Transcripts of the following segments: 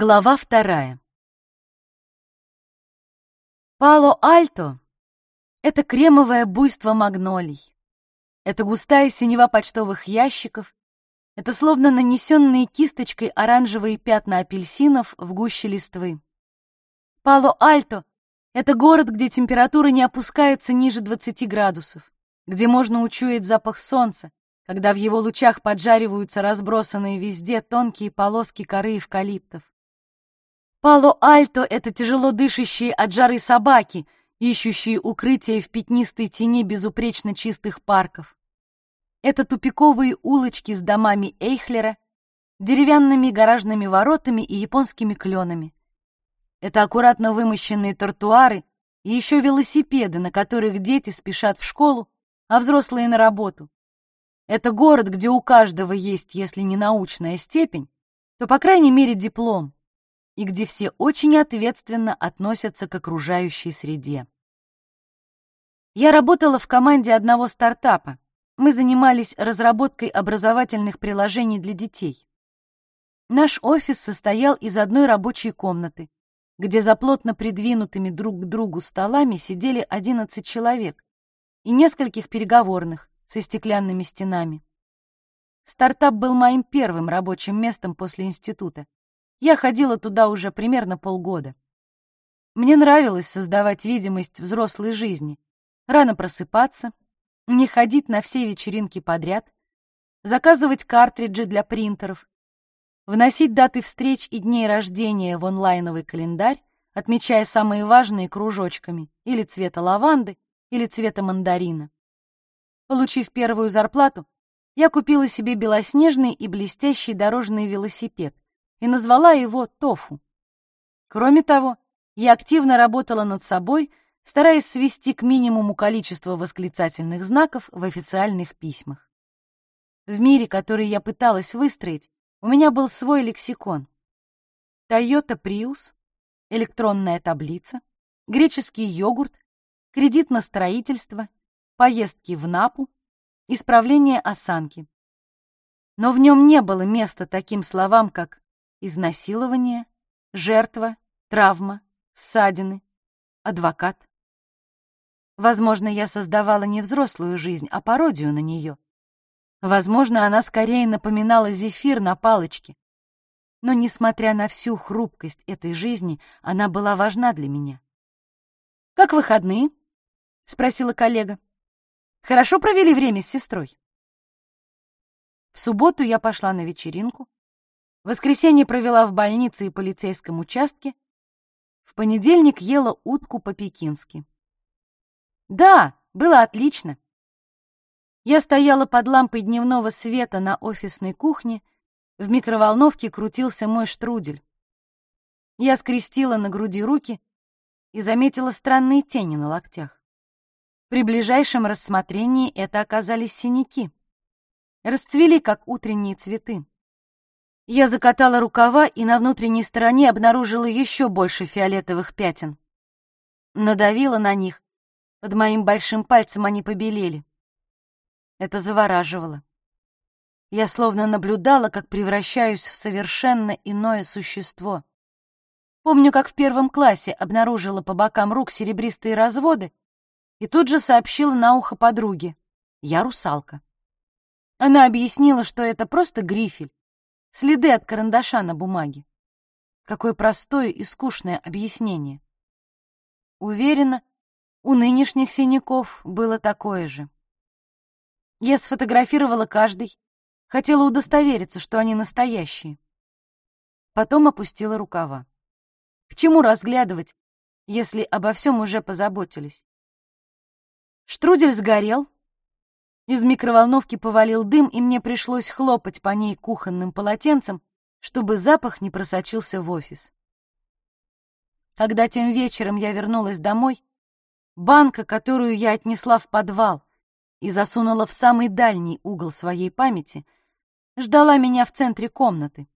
Глава вторая. Пало-Альто — это кремовое буйство магнолий. Это густая синева почтовых ящиков. Это словно нанесенные кисточкой оранжевые пятна апельсинов в гуще листвы. Пало-Альто — это город, где температура не опускается ниже 20 градусов, где можно учуять запах солнца, когда в его лучах поджариваются разбросанные везде тонкие полоски коры эвкалиптов. Пало-Альто — это тяжело дышащие от жары собаки, ищущие укрытие в пятнистой тени безупречно чистых парков. Это тупиковые улочки с домами Эйхлера, деревянными гаражными воротами и японскими кленами. Это аккуратно вымощенные тротуары и еще велосипеды, на которых дети спешат в школу, а взрослые на работу. Это город, где у каждого есть, если не научная степень, то, по крайней мере, диплом и где все очень ответственно относятся к окружающей среде. Я работала в команде одного стартапа. Мы занимались разработкой образовательных приложений для детей. Наш офис состоял из одной рабочей комнаты, где за плотно придвинутыми друг к другу столами сидели 11 человек, и нескольких переговорных со стеклянными стенами. Стартап был моим первым рабочим местом после института. Я ходила туда уже примерно полгода. Мне нравилось создавать видимость взрослой жизни, рано просыпаться, не ходить на все вечеринки подряд, заказывать картриджи для принтеров, вносить даты встреч и дней рождения в онлайновый календарь, отмечая самые важные кружочками или цвета лаванды, или цвета мандарина. Получив первую зарплату, я купила себе белоснежный и блестящий дорожный велосипед — и назвала его Тофу. Кроме того, я активно работала над собой, стараясь свести к минимуму количество восклицательных знаков в официальных письмах. В мире, который я пыталась выстроить, у меня был свой лексикон. Toyota Prius, электронная таблица, греческий йогурт, кредит на строительство, поездки в Напу, исправление осанки. Но в нем не было места таким словам, как изнасилование, жертва, травма, ссадины, адвокат. Возможно, я создавала не взрослую жизнь, а пародию на нее. Возможно, она скорее напоминала зефир на палочке. Но, несмотря на всю хрупкость этой жизни, она была важна для меня. «Как выходные?» — спросила коллега. «Хорошо провели время с сестрой?» В субботу я пошла на вечеринку, воскресенье провела в больнице и полицейском участке. В понедельник ела утку по-пекински. Да, было отлично. Я стояла под лампой дневного света на офисной кухне, в микроволновке крутился мой штрудель. Я скрестила на груди руки и заметила странные тени на локтях. При ближайшем рассмотрении это оказались синяки. Расцвели, как утренние цветы. Я закатала рукава и на внутренней стороне обнаружила еще больше фиолетовых пятен. Надавила на них. Под моим большим пальцем они побелели. Это завораживало. Я словно наблюдала, как превращаюсь в совершенно иное существо. Помню, как в первом классе обнаружила по бокам рук серебристые разводы и тут же сообщила на ухо подруге. Я русалка. Она объяснила, что это просто грифель, Следы от карандаша на бумаге. Какое простое и скучное объяснение. Уверена, у нынешних синяков было такое же. Я сфотографировала каждый, хотела удостовериться, что они настоящие. Потом опустила рукава. К чему разглядывать, если обо всем уже позаботились? Штрудель сгорел, из микроволновки повалил дым, и мне пришлось хлопать по ней кухонным полотенцем, чтобы запах не просочился в офис. Когда тем вечером я вернулась домой, банка, которую я отнесла в подвал и засунула в самый дальний угол своей памяти, ждала меня в центре комнаты.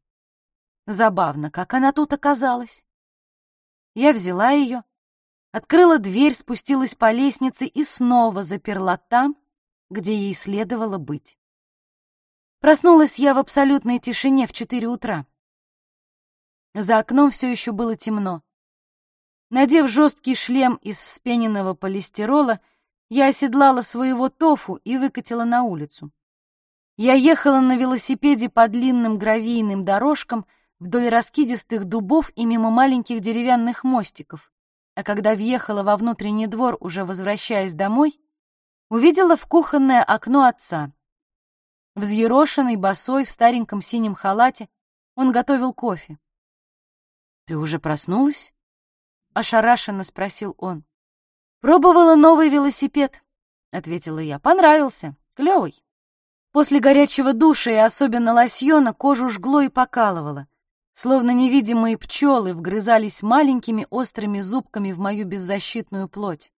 Забавно, как она тут оказалась. Я взяла ее, открыла дверь, спустилась по лестнице и снова заперла там, где ей следовало быть. Проснулась я в абсолютной тишине в четыре утра. За окном все еще было темно. Надев жесткий шлем из вспененного полистирола, я оседлала своего тофу и выкатила на улицу. Я ехала на велосипеде по длинным гравийным дорожкам вдоль раскидистых дубов и мимо маленьких деревянных мостиков, а когда въехала во внутренний двор, уже возвращаясь домой, увидела в кухонное окно отца. Взъерошенный, босой, в стареньком синем халате, он готовил кофе. «Ты уже проснулась?» — ошарашенно спросил он. «Пробовала новый велосипед», — ответила я. «Понравился. Клевый». После горячего душа и особенно лосьона кожу жгло и покалывало. Словно невидимые пчелы вгрызались маленькими острыми зубками в мою беззащитную плоть.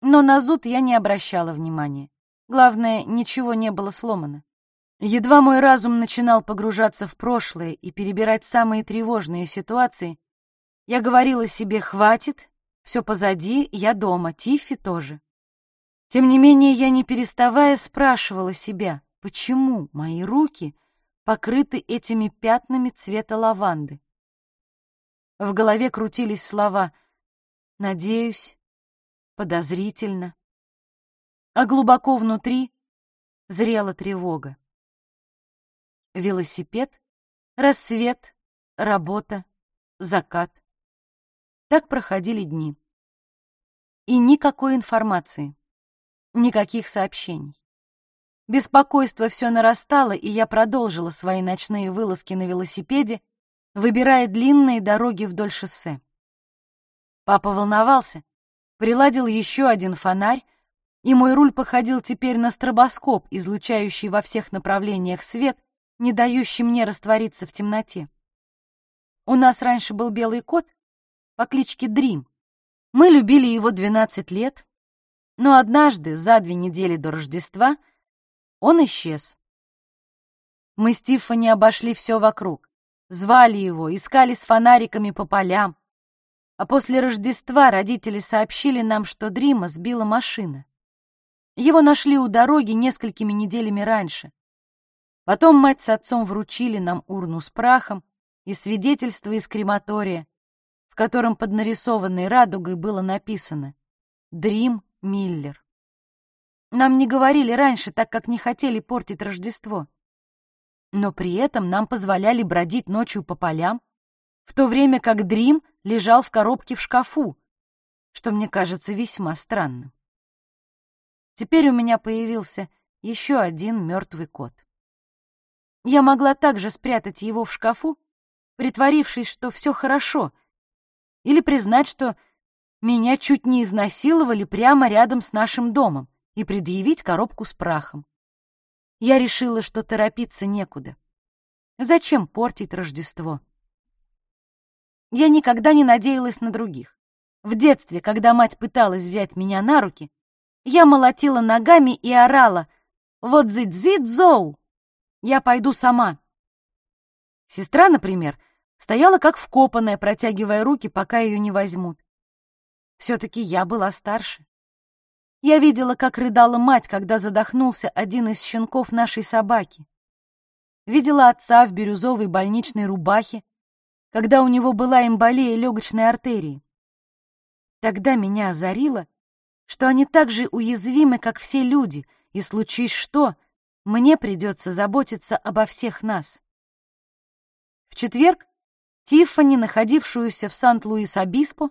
Но на зуд я не обращала внимания. Главное, ничего не было сломано. Едва мой разум начинал погружаться в прошлое и перебирать самые тревожные ситуации, я говорила себе «хватит», «все позади», «я дома», «Тиффи тоже». Тем не менее, я не переставая спрашивала себя, почему мои руки покрыты этими пятнами цвета лаванды. В голове крутились слова «надеюсь», «подозрительно», а глубоко внутри зрела тревога. Велосипед, рассвет, работа, закат. Так проходили дни. И никакой информации, никаких сообщений. Беспокойство все нарастало, и я продолжила свои ночные вылазки на велосипеде, выбирая длинные дороги вдоль шоссе. Папа волновался, приладил еще один фонарь, и мой руль походил теперь на стробоскоп, излучающий во всех направлениях свет, не дающий мне раствориться в темноте. У нас раньше был белый кот, по кличке Дрим. Мы любили его 12 лет, но однажды, за две недели до Рождества, он исчез. Мы с Тиффани обошли все вокруг, звали его, искали с фонариками по полям, а после Рождества родители сообщили нам, что Дрима сбила машина. Его нашли у дороги несколькими неделями раньше. Потом мать с отцом вручили нам урну с прахом и свидетельство из крематория, котором под нарисованной радугой было написано «Дрим Миллер». Нам не говорили раньше, так как не хотели портить Рождество. Но при этом нам позволяли бродить ночью по полям, в то время как Дрим лежал в коробке в шкафу, что мне кажется весьма странным. Теперь у меня появился еще один мертвый кот. Я могла также спрятать его в шкафу, притворившись, что все хорошо — или признать, что меня чуть не изнасиловали прямо рядом с нашим домом и предъявить коробку с прахом. Я решила, что торопиться некуда. Зачем портить Рождество? Я никогда не надеялась на других. В детстве, когда мать пыталась взять меня на руки, я молотила ногами и орала «Вот зид-зид-зоу! Я пойду сама!» Сестра, например, Стояла как вкопанная, протягивая руки, пока ее не возьмут. Все-таки я была старше. Я видела, как рыдала мать, когда задохнулся один из щенков нашей собаки. Видела отца в бирюзовой больничной рубахе, когда у него была эмболия легочной артерии. Тогда меня озарило, что они так же уязвимы, как все люди, и случись что, мне придется заботиться обо всех нас. В четверг Тиффани, находившуюся в Сант-Луис-Обиспо,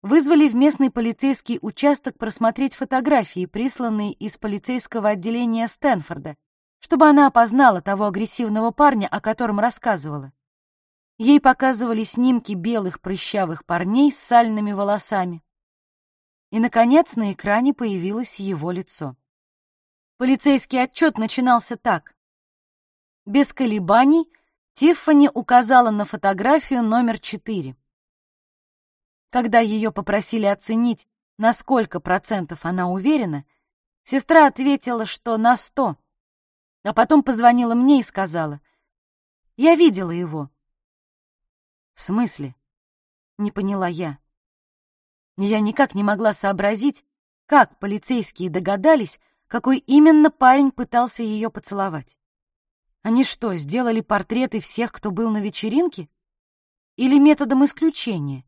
вызвали в местный полицейский участок просмотреть фотографии, присланные из полицейского отделения Стэнфорда, чтобы она опознала того агрессивного парня, о котором рассказывала. Ей показывали снимки белых прыщавых парней с сальными волосами. И, наконец, на экране появилось его лицо. Полицейский отчет начинался так. Без колебаний — Тиффани указала на фотографию номер четыре. Когда ее попросили оценить, на сколько процентов она уверена, сестра ответила, что на сто, а потом позвонила мне и сказала, «Я видела его». «В смысле?» — не поняла я. Я никак не могла сообразить, как полицейские догадались, какой именно парень пытался ее поцеловать. Они что, сделали портреты всех, кто был на вечеринке? или методом исключения?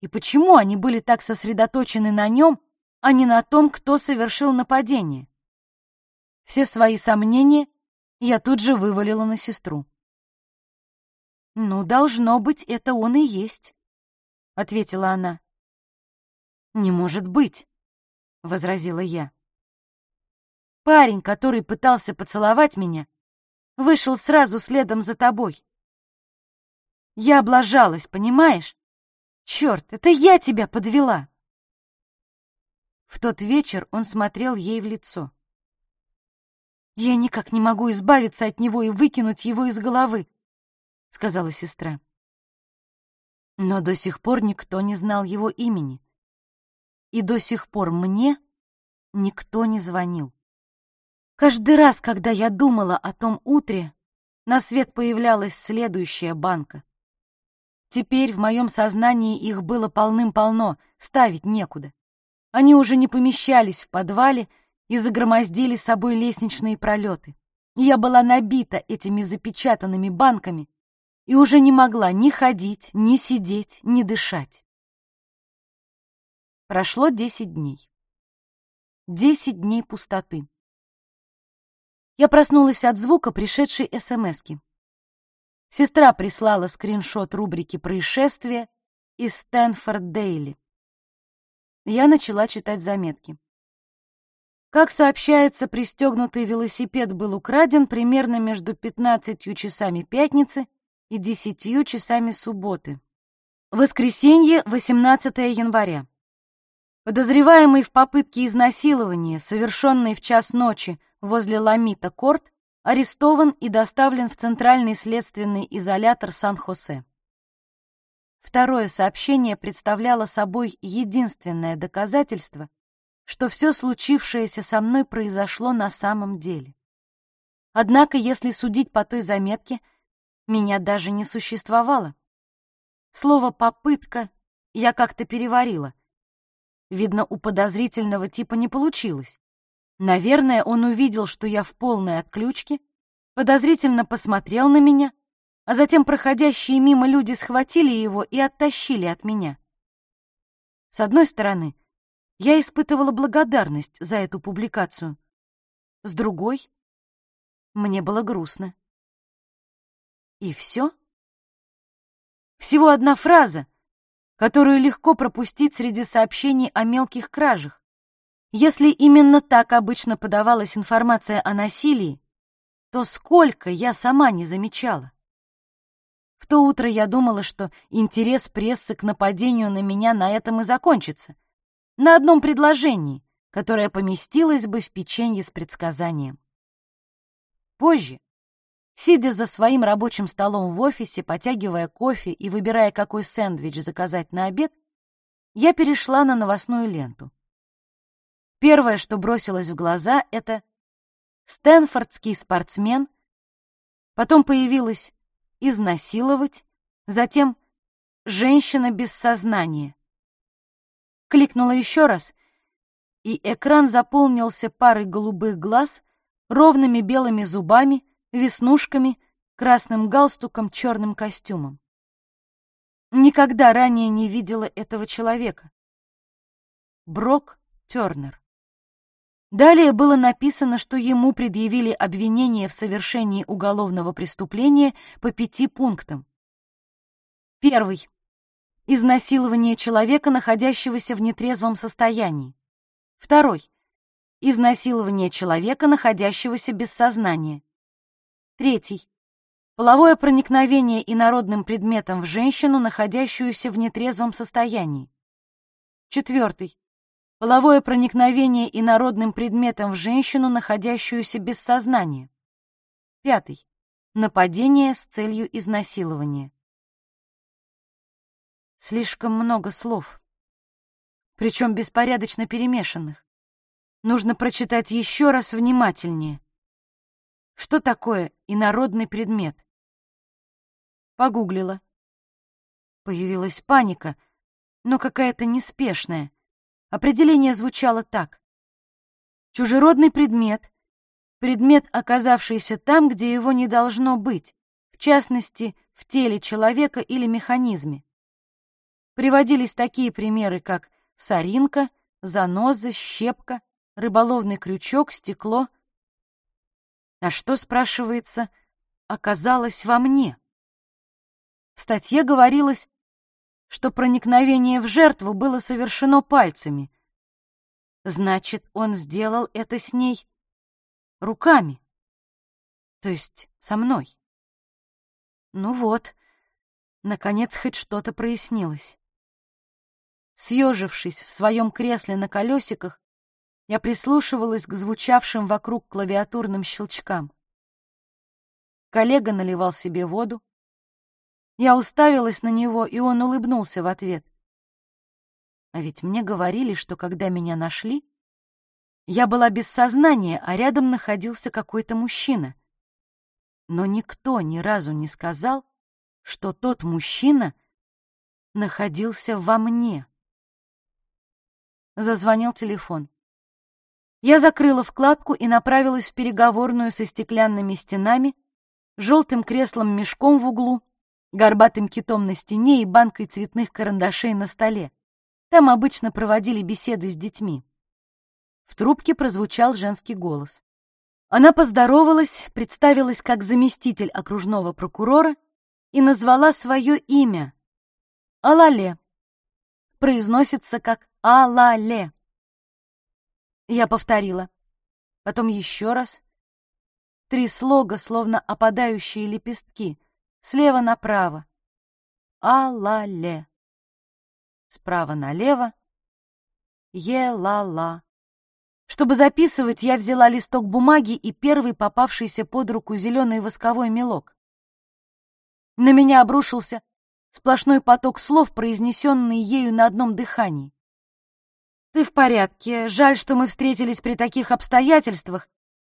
И почему они были так сосредоточены на нем, а не на том, кто совершил нападение? Все свои сомнения я тут же вывалила на сестру. «Ну, должно быть, это он и есть», — ответила она. «Не может быть», — возразила я. «Парень, который пытался поцеловать меня, вышел сразу следом за тобой. Я облажалась, понимаешь? Черт, это я тебя подвела!» В тот вечер он смотрел ей в лицо. «Я никак не могу избавиться от него и выкинуть его из головы», — сказала сестра. Но до сих пор никто не знал его имени. И до сих пор мне никто не звонил. Каждый раз, когда я думала о том утре, на свет появлялась следующая банка. Теперь в моем сознании их было полным-полно, ставить некуда. Они уже не помещались в подвале и загромоздили собой лестничные пролеты. Я была набита этими запечатанными банками и уже не могла ни ходить, ни сидеть, ни дышать. Прошло десять дней. Десять дней пустоты. Я проснулась от звука пришедшей СМСки. Сестра прислала скриншот рубрики «Происшествия» из Стэнфорд Дейли. Я начала читать заметки. Как сообщается, пристегнутый велосипед был украден примерно между 15 часами пятницы и 10 часами субботы. Воскресенье, 18 января. Подозреваемый в попытке изнасилования, совершенной в час ночи возле Ламита Корт, арестован и доставлен в Центральный следственный изолятор Сан-Хосе. Второе сообщение представляло собой единственное доказательство, что все случившееся со мной произошло на самом деле. Однако, если судить по той заметке, меня даже не существовало. Слово «попытка» я как-то переварила. Видно, у подозрительного типа не получилось. Наверное, он увидел, что я в полной отключке, подозрительно посмотрел на меня, а затем проходящие мимо люди схватили его и оттащили от меня. С одной стороны, я испытывала благодарность за эту публикацию. С другой, мне было грустно. И все? Всего одна фраза, которую легко пропустить среди сообщений о мелких кражах. Если именно так обычно подавалась информация о насилии, то сколько я сама не замечала. В то утро я думала, что интерес прессы к нападению на меня на этом и закончится. На одном предложении, которое поместилось бы в печенье с предсказанием. Позже, сидя за своим рабочим столом в офисе, потягивая кофе и выбирая, какой сэндвич заказать на обед, я перешла на новостную ленту. Первое, что бросилось в глаза, это Стэнфордский спортсмен, потом появилось «изнасиловать», затем «женщина без сознания». Кликнула еще раз, и экран заполнился парой голубых глаз, ровными белыми зубами, веснушками, красным галстуком, черным костюмом. Никогда ранее не видела этого человека. Брок Тернер. Далее было написано, что ему предъявили обвинение в совершении уголовного преступления по пяти пунктам. Первый. Изнасилование человека, находящегося в нетрезвом состоянии. Второй. Изнасилование человека, находящегося без сознания. Третий. Половое проникновение инородным предметом в женщину, находящуюся в нетрезвом состоянии. Четвертый половое проникновение инородным предметом в женщину, находящуюся без сознания. Пятый. Нападение с целью изнасилования. Слишком много слов, причем беспорядочно перемешанных. Нужно прочитать еще раз внимательнее. Что такое инородный предмет? Погуглила. Появилась паника, но какая-то неспешная. Определение звучало так. Чужеродный предмет — предмет, оказавшийся там, где его не должно быть, в частности, в теле человека или механизме. Приводились такие примеры, как соринка, заноза, щепка, рыболовный крючок, стекло. А что, спрашивается, оказалось во мне? В статье говорилось, что проникновение в жертву было совершено пальцами. Значит, он сделал это с ней руками, то есть со мной. Ну вот, наконец хоть что-то прояснилось. Съежившись в своем кресле на колесиках, я прислушивалась к звучавшим вокруг клавиатурным щелчкам. Коллега наливал себе воду. Я уставилась на него, и он улыбнулся в ответ. А ведь мне говорили, что когда меня нашли, я была без сознания, а рядом находился какой-то мужчина. Но никто ни разу не сказал, что тот мужчина находился во мне. Зазвонил телефон. Я закрыла вкладку и направилась в переговорную со стеклянными стенами, желтым креслом-мешком в углу, горбатым китом на стене и банкой цветных карандашей на столе. Там обычно проводили беседы с детьми. В трубке прозвучал женский голос. Она поздоровалась, представилась как заместитель окружного прокурора и назвала свое имя — Алале. Произносится как Алале. Я повторила. Потом еще раз. Три слога, словно опадающие лепестки. Слева направо. А-ла-ле. Справа налево. Е-ла-ла. Чтобы записывать, я взяла листок бумаги и первый попавшийся под руку зеленый восковой мелок. На меня обрушился сплошной поток слов, произнесенный ею на одном дыхании. «Ты в порядке. Жаль, что мы встретились при таких обстоятельствах.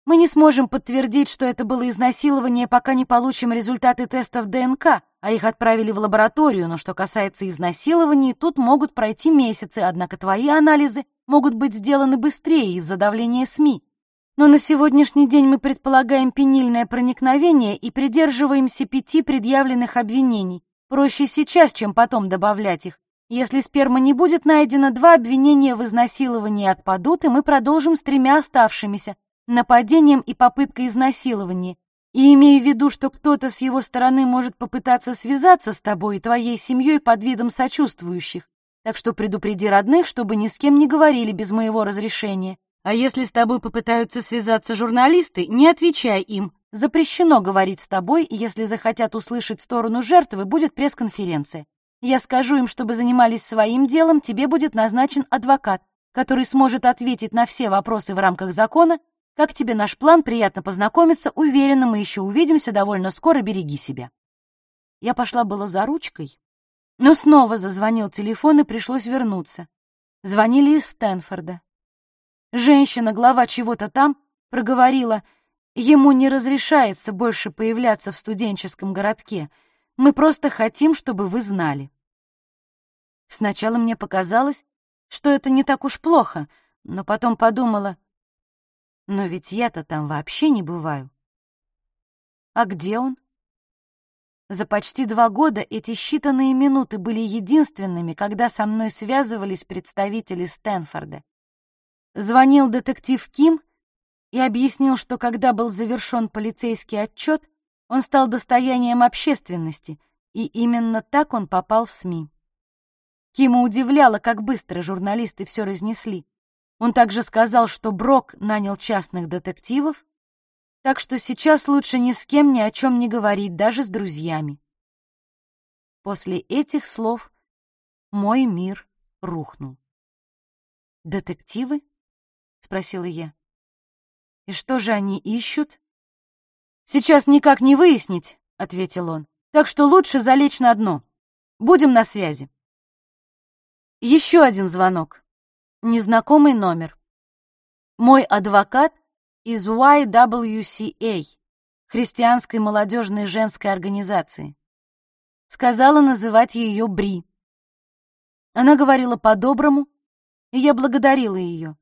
Мы не сможем подтвердить, что это было изнасилование, пока не получим результаты тестов ДНК, а их отправили в лабораторию, но что касается изнасилований, тут могут пройти месяцы, однако твои анализы могут быть сделаны быстрее из-за давления СМИ. Но на сегодняшний день мы предполагаем пенильное проникновение и придерживаемся пяти предъявленных обвинений. Проще сейчас, чем потом добавлять их. Если сперма не будет найдено, два обвинения в изнасиловании отпадут, и мы продолжим с тремя оставшимися — нападением и попыткой изнасилования. И имея в виду, что кто-то с его стороны может попытаться связаться с тобой и твоей семьей под видом сочувствующих. Так что предупреди родных, чтобы ни с кем не говорили без моего разрешения. А если с тобой попытаются связаться журналисты, не отвечай им. Запрещено говорить с тобой, если захотят услышать сторону жертвы, будет пресс-конференция. Я скажу им, чтобы занимались своим делом, тебе будет назначен адвокат, который сможет ответить на все вопросы в рамках закона. Как тебе наш план? Приятно познакомиться. Уверена, мы еще увидимся довольно скоро. Береги себя. Я пошла было за ручкой, но снова зазвонил телефон, и пришлось вернуться. Звонили из Стэнфорда. Женщина, глава чего-то там, проговорила, ему не разрешается больше появляться в студенческом городке — мы просто хотим, чтобы вы знали. Сначала мне показалось, что это не так уж плохо, но потом подумала, но ведь я-то там вообще не бываю. А где он? За почти два года эти считанные минуты были единственными, когда со мной связывались представители Стэнфорда. Звонил детектив Ким и объяснил, что когда был завершен полицейский отчет, он стал достоянием общественности, и именно так он попал в СМИ. Кима удивляло, как быстро журналисты все разнесли. Он также сказал, что Брок нанял частных детективов, так что сейчас лучше ни с кем ни о чем не говорить, даже с друзьями. После этих слов мой мир рухнул. «Детективы?» — спросила я. «И что же они ищут?» «Сейчас никак не выяснить», — ответил он. «Так что лучше залечь на дно. Будем на связи». Еще один звонок. Незнакомый номер. Мой адвокат из YWCA, христианской молодежной женской организации. Сказала называть ее Бри. Она говорила по-доброму, и я благодарила ее.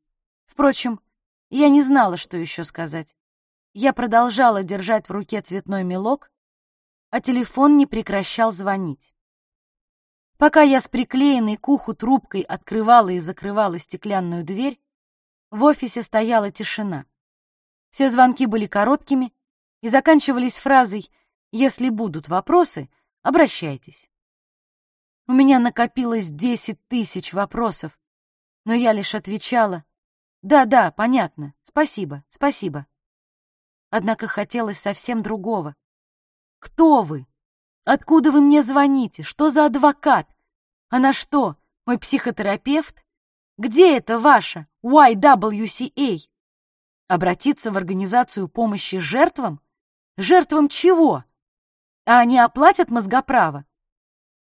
Впрочем, я не знала, что еще сказать. Я продолжала держать в руке цветной мелок, а телефон не прекращал звонить. Пока я с приклеенной к уху трубкой открывала и закрывала стеклянную дверь, в офисе стояла тишина. Все звонки были короткими и заканчивались фразой «Если будут вопросы, обращайтесь». У меня накопилось десять тысяч вопросов, но я лишь отвечала «Да-да, понятно, спасибо, спасибо». Однако хотелось совсем другого. «Кто вы? Откуда вы мне звоните? Что за адвокат? Она что, мой психотерапевт? Где это ваша YWCA? Обратиться в организацию помощи жертвам? Жертвам чего? А они оплатят мозгоправа?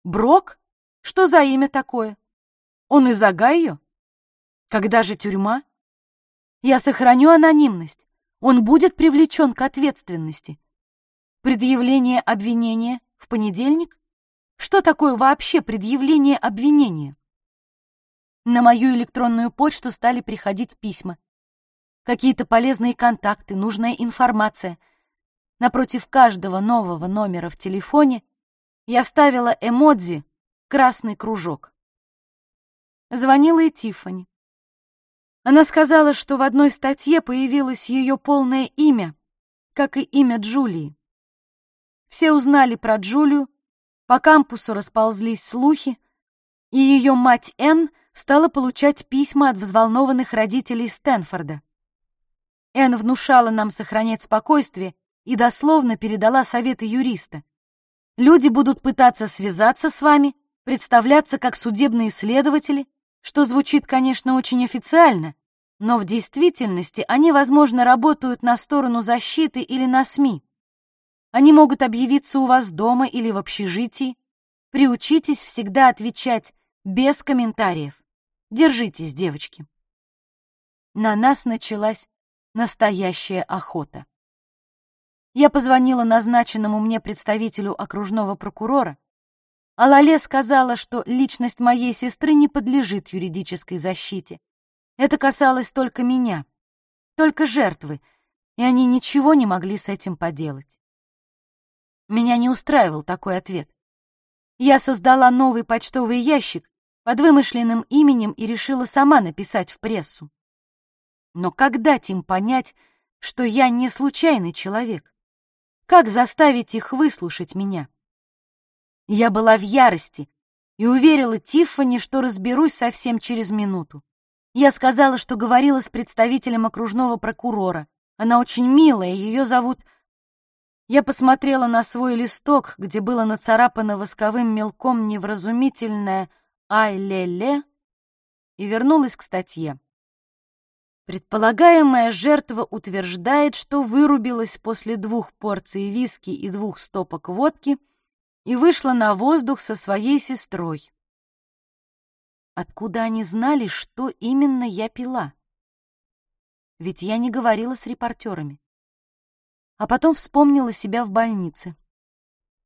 Брок? Что за имя такое? Он из Огайо? Когда же тюрьма? Я сохраню анонимность. Он будет привлечен к ответственности. Предъявление обвинения в понедельник? Что такое вообще предъявление обвинения? На мою электронную почту стали приходить письма. Какие-то полезные контакты, нужная информация. Напротив каждого нового номера в телефоне я ставила эмодзи «красный кружок». Звонила и Тиффани. Она сказала, что в одной статье появилось ее полное имя, как и имя Джулии. Все узнали про Джулию, по кампусу расползлись слухи, и ее мать Энн стала получать письма от взволнованных родителей Стэнфорда. Энн внушала нам сохранять спокойствие и дословно передала советы юриста. Люди будут пытаться связаться с вами, представляться как судебные следователи, что звучит, конечно, очень официально, но в действительности они, возможно, работают на сторону защиты или на СМИ. Они могут объявиться у вас дома или в общежитии. Приучитесь всегда отвечать без комментариев. Держитесь, девочки. На нас началась настоящая охота. Я позвонила назначенному мне представителю окружного прокурора, а Лале сказала, что личность моей сестры не подлежит юридической защите. Это касалось только меня, только жертвы, и они ничего не могли с этим поделать. Меня не устраивал такой ответ. Я создала новый почтовый ящик под вымышленным именем и решила сама написать в прессу. Но как дать им понять, что я не случайный человек? Как заставить их выслушать меня? Я была в ярости и уверила Тиффани, что разберусь совсем через минуту. Я сказала, что говорила с представителем окружного прокурора. Она очень милая, ее зовут я посмотрела на свой листок, где было нацарапано восковым мелком невразумительное «Ай-ле-ле» и вернулась к статье. Предполагаемая жертва утверждает, что вырубилась после двух порций виски и двух стопок водки и вышла на воздух со своей сестрой. Откуда они знали, что именно я пила? Ведь я не говорила с репортерами а потом вспомнила себя в больнице.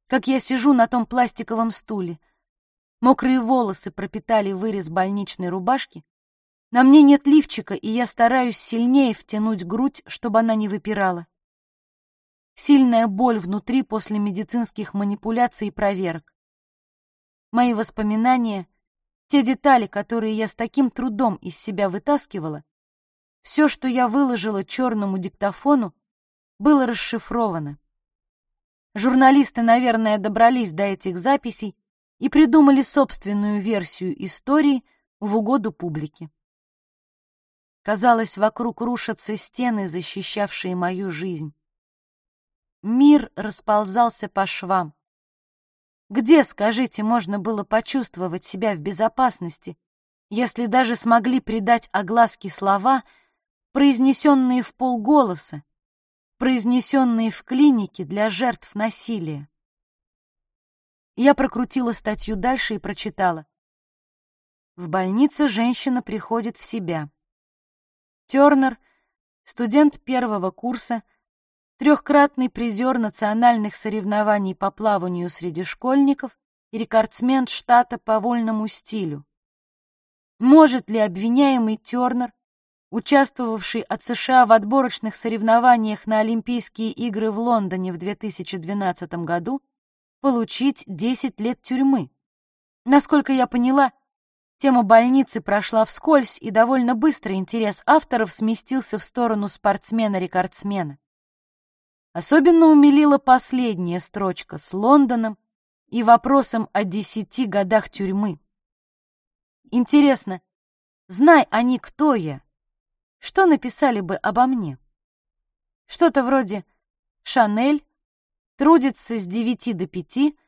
Как я сижу на том пластиковом стуле. Мокрые волосы пропитали вырез больничной рубашки. На мне нет лифчика, и я стараюсь сильнее втянуть грудь, чтобы она не выпирала. Сильная боль внутри после медицинских манипуляций и проверок. Мои воспоминания, те детали, которые я с таким трудом из себя вытаскивала, все, что я выложила черному диктофону, было расшифровано. Журналисты, наверное, добрались до этих записей и придумали собственную версию истории в угоду публике. Казалось, вокруг рушатся стены, защищавшие мою жизнь. Мир расползался по швам. Где, скажите, можно было почувствовать себя в безопасности, если даже смогли придать огласке слова, произнесенные в полголоса, произнесенные в клинике для жертв насилия. Я прокрутила статью дальше и прочитала. В больнице женщина приходит в себя. Тернер, студент первого курса, трехкратный призер национальных соревнований по плаванию среди школьников и рекордсмен штата по вольному стилю. Может ли обвиняемый Тернер участвовавший от США в отборочных соревнованиях на Олимпийские игры в Лондоне в 2012 году, получить 10 лет тюрьмы. Насколько я поняла, тема больницы прошла вскользь, и довольно быстро интерес авторов сместился в сторону спортсмена-рекордсмена. Особенно умилила последняя строчка с Лондоном и вопросом о десяти годах тюрьмы. Интересно, знай они, кто я, что написали бы обо мне? Что-то вроде «Шанель», трудится с девяти до пяти,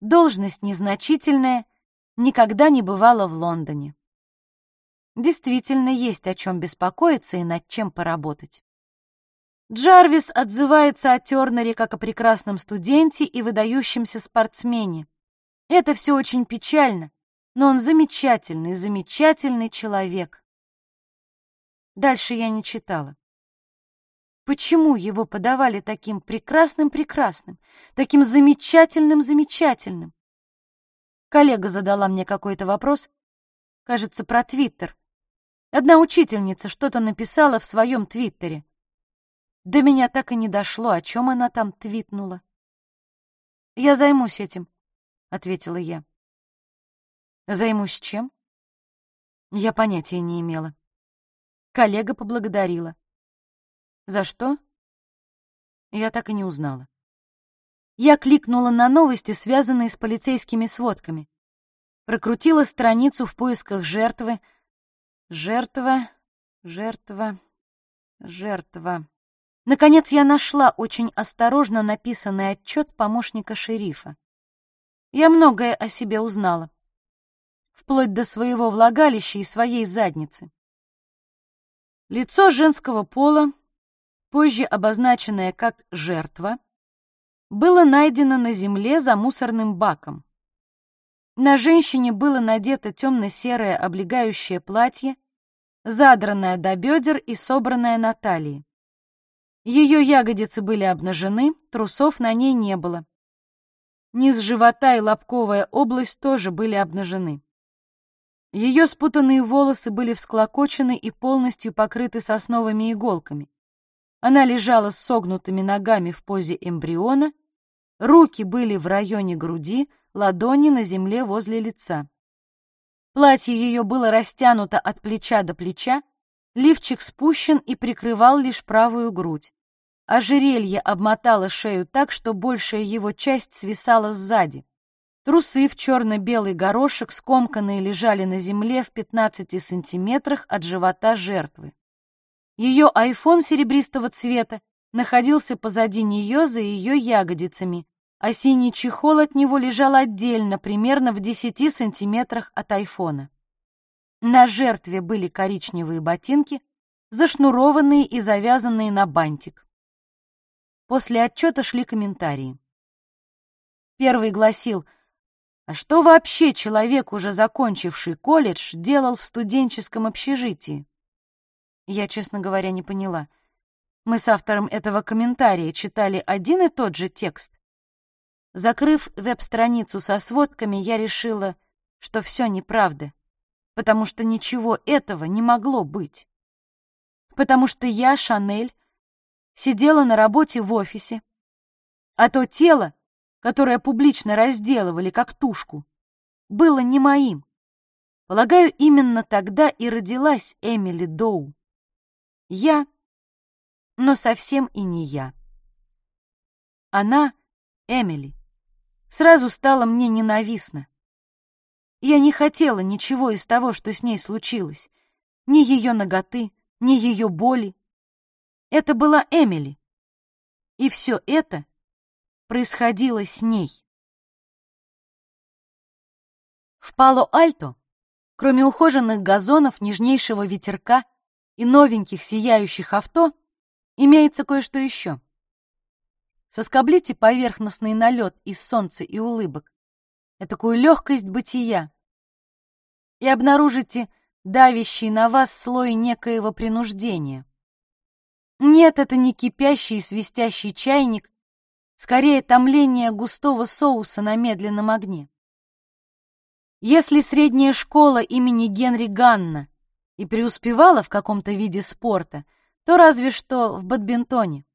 должность незначительная, никогда не бывала в Лондоне. Действительно есть о чем беспокоиться и над чем поработать. Джарвис отзывается о Тернере как о прекрасном студенте и выдающемся спортсмене. Это все очень печально, но он замечательный, замечательный человек. Дальше я не читала. Почему его подавали таким прекрасным-прекрасным, таким замечательным-замечательным? Коллега задала мне какой-то вопрос, кажется, про Твиттер. Одна учительница что-то написала в своем Твиттере. До меня так и не дошло, о чем она там твитнула. «Я займусь этим», — ответила я. «Займусь чем?» Я понятия не имела. Коллега поблагодарила. За что? Я так и не узнала. Я кликнула на новости, связанные с полицейскими сводками. Прокрутила страницу в поисках жертвы. Жертва, жертва, жертва. Наконец я нашла очень осторожно написанный отчет помощника шерифа. Я многое о себе узнала. Вплоть до своего влагалища и своей задницы. Лицо женского пола, позже обозначенное как «жертва», было найдено на земле за мусорным баком. На женщине было надето темно-серое облегающее платье, задранное до бедер и собранное на талии. Ее ягодицы были обнажены, трусов на ней не было. Низ живота и лобковая область тоже были обнажены. Ее спутанные волосы были всклокочены и полностью покрыты сосновыми иголками. Она лежала с согнутыми ногами в позе эмбриона, руки были в районе груди, ладони на земле возле лица. Платье ее было растянуто от плеча до плеча, лифчик спущен и прикрывал лишь правую грудь. Ожерелье обмотало шею так, что большая его часть свисала сзади. Трусы в черно-белый горошек скомканные лежали на земле в 15 сантиметрах от живота жертвы. Ее айфон серебристого цвета находился позади нее за ее ягодицами, а синий чехол от него лежал отдельно, примерно в 10 сантиметрах от айфона. На жертве были коричневые ботинки, зашнурованные и завязанные на бантик. После отчета шли комментарии. Первый гласил, а что вообще человек, уже закончивший колледж, делал в студенческом общежитии? Я, честно говоря, не поняла. Мы с автором этого комментария читали один и тот же текст. Закрыв веб-страницу со сводками, я решила, что все неправда, потому что ничего этого не могло быть. Потому что я, Шанель, сидела на работе в офисе, а то тело, которое публично разделывали как тушку, было не моим. Полагаю, именно тогда и родилась Эмили Доу. Я, но совсем и не я. Она, Эмили, сразу стала мне ненавистна. Я не хотела ничего из того, что с ней случилось, ни ее ноготы, ни ее боли. Это была Эмили, и все это происходило с ней. В Пало-Альто, кроме ухоженных газонов, нежнейшего ветерка и новеньких сияющих авто имеется кое-что еще. Соскоблите поверхностный налет из солнца и улыбок, такую легкость бытия, и обнаружите давящий на вас слой некоего принуждения. Нет, это не кипящий и свистящий чайник, скорее томление густого соуса на медленном огне. Если средняя школа имени Генри Ганна и преуспевала в каком-то виде спорта, то разве что в бадминтоне.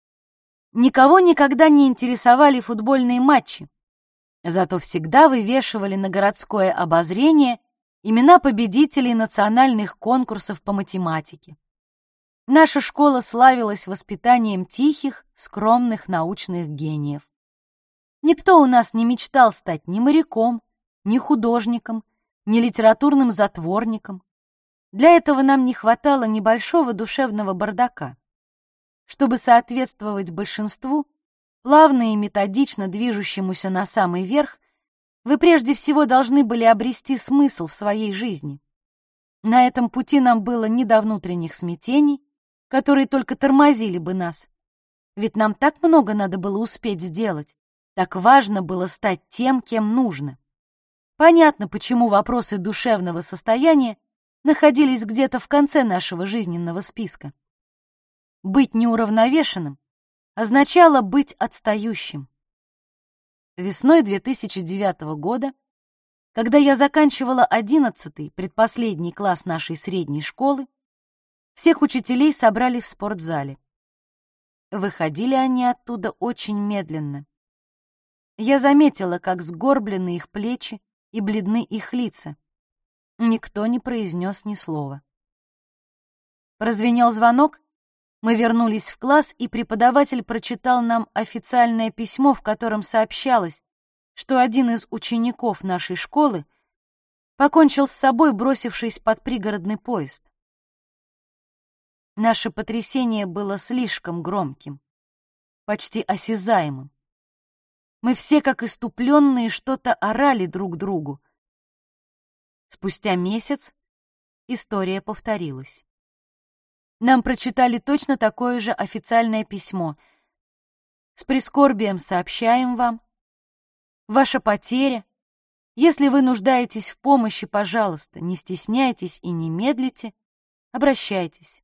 Никого никогда не интересовали футбольные матчи. Зато всегда вывешивали на городское обозрение имена победителей национальных конкурсов по математике. Наша школа славилась воспитанием тихих, скромных научных гениев. Никто у нас не мечтал стать ни моряком, ни художником, ни литературным затворником. Для этого нам не хватало небольшого душевного бардака. Чтобы соответствовать большинству, плавно и методично движущемуся на самый верх, вы прежде всего должны были обрести смысл в своей жизни. На этом пути нам было не до внутренних смятений, которые только тормозили бы нас. Ведь нам так много надо было успеть сделать, так важно было стать тем, кем нужно. Понятно, почему вопросы душевного состояния находились где-то в конце нашего жизненного списка. Быть неуравновешенным означало быть отстающим. Весной 2009 года, когда я заканчивала одиннадцатый, предпоследний класс нашей средней школы, всех учителей собрали в спортзале. Выходили они оттуда очень медленно. Я заметила, как сгорблены их плечи и бледны их лица. Никто не произнес ни слова. Прозвенел звонок, мы вернулись в класс, и преподаватель прочитал нам официальное письмо, в котором сообщалось, что один из учеников нашей школы покончил с собой, бросившись под пригородный поезд. Наше потрясение было слишком громким, почти осязаемым. Мы все, как иступленные, что-то орали друг другу. Спустя месяц история повторилась. Нам прочитали точно такое же официальное письмо. С прискорбием сообщаем вам. Ваша потеря. Если вы нуждаетесь в помощи, пожалуйста, не стесняйтесь и не медлите. Обращайтесь.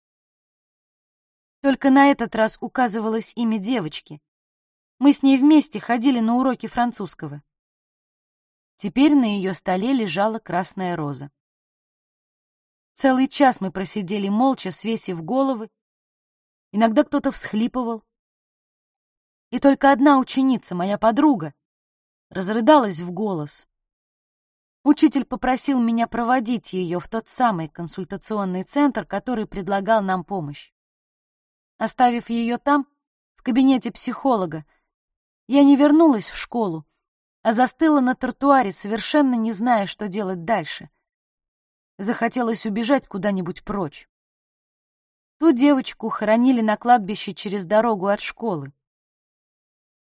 Только на этот раз указывалось имя девочки. Мы с ней вместе ходили на уроки французского. Теперь на ее столе лежала красная роза. Целый час мы просидели молча, свесив головы. Иногда кто-то всхлипывал. И только одна ученица, моя подруга, разрыдалась в голос. Учитель попросил меня проводить ее в тот самый консультационный центр, который предлагал нам помощь. Оставив ее там, в кабинете психолога, я не вернулась в школу, а застыла на тротуаре, совершенно не зная, что делать дальше. Захотелось убежать куда-нибудь прочь. Ту девочку хоронили на кладбище через дорогу от школы.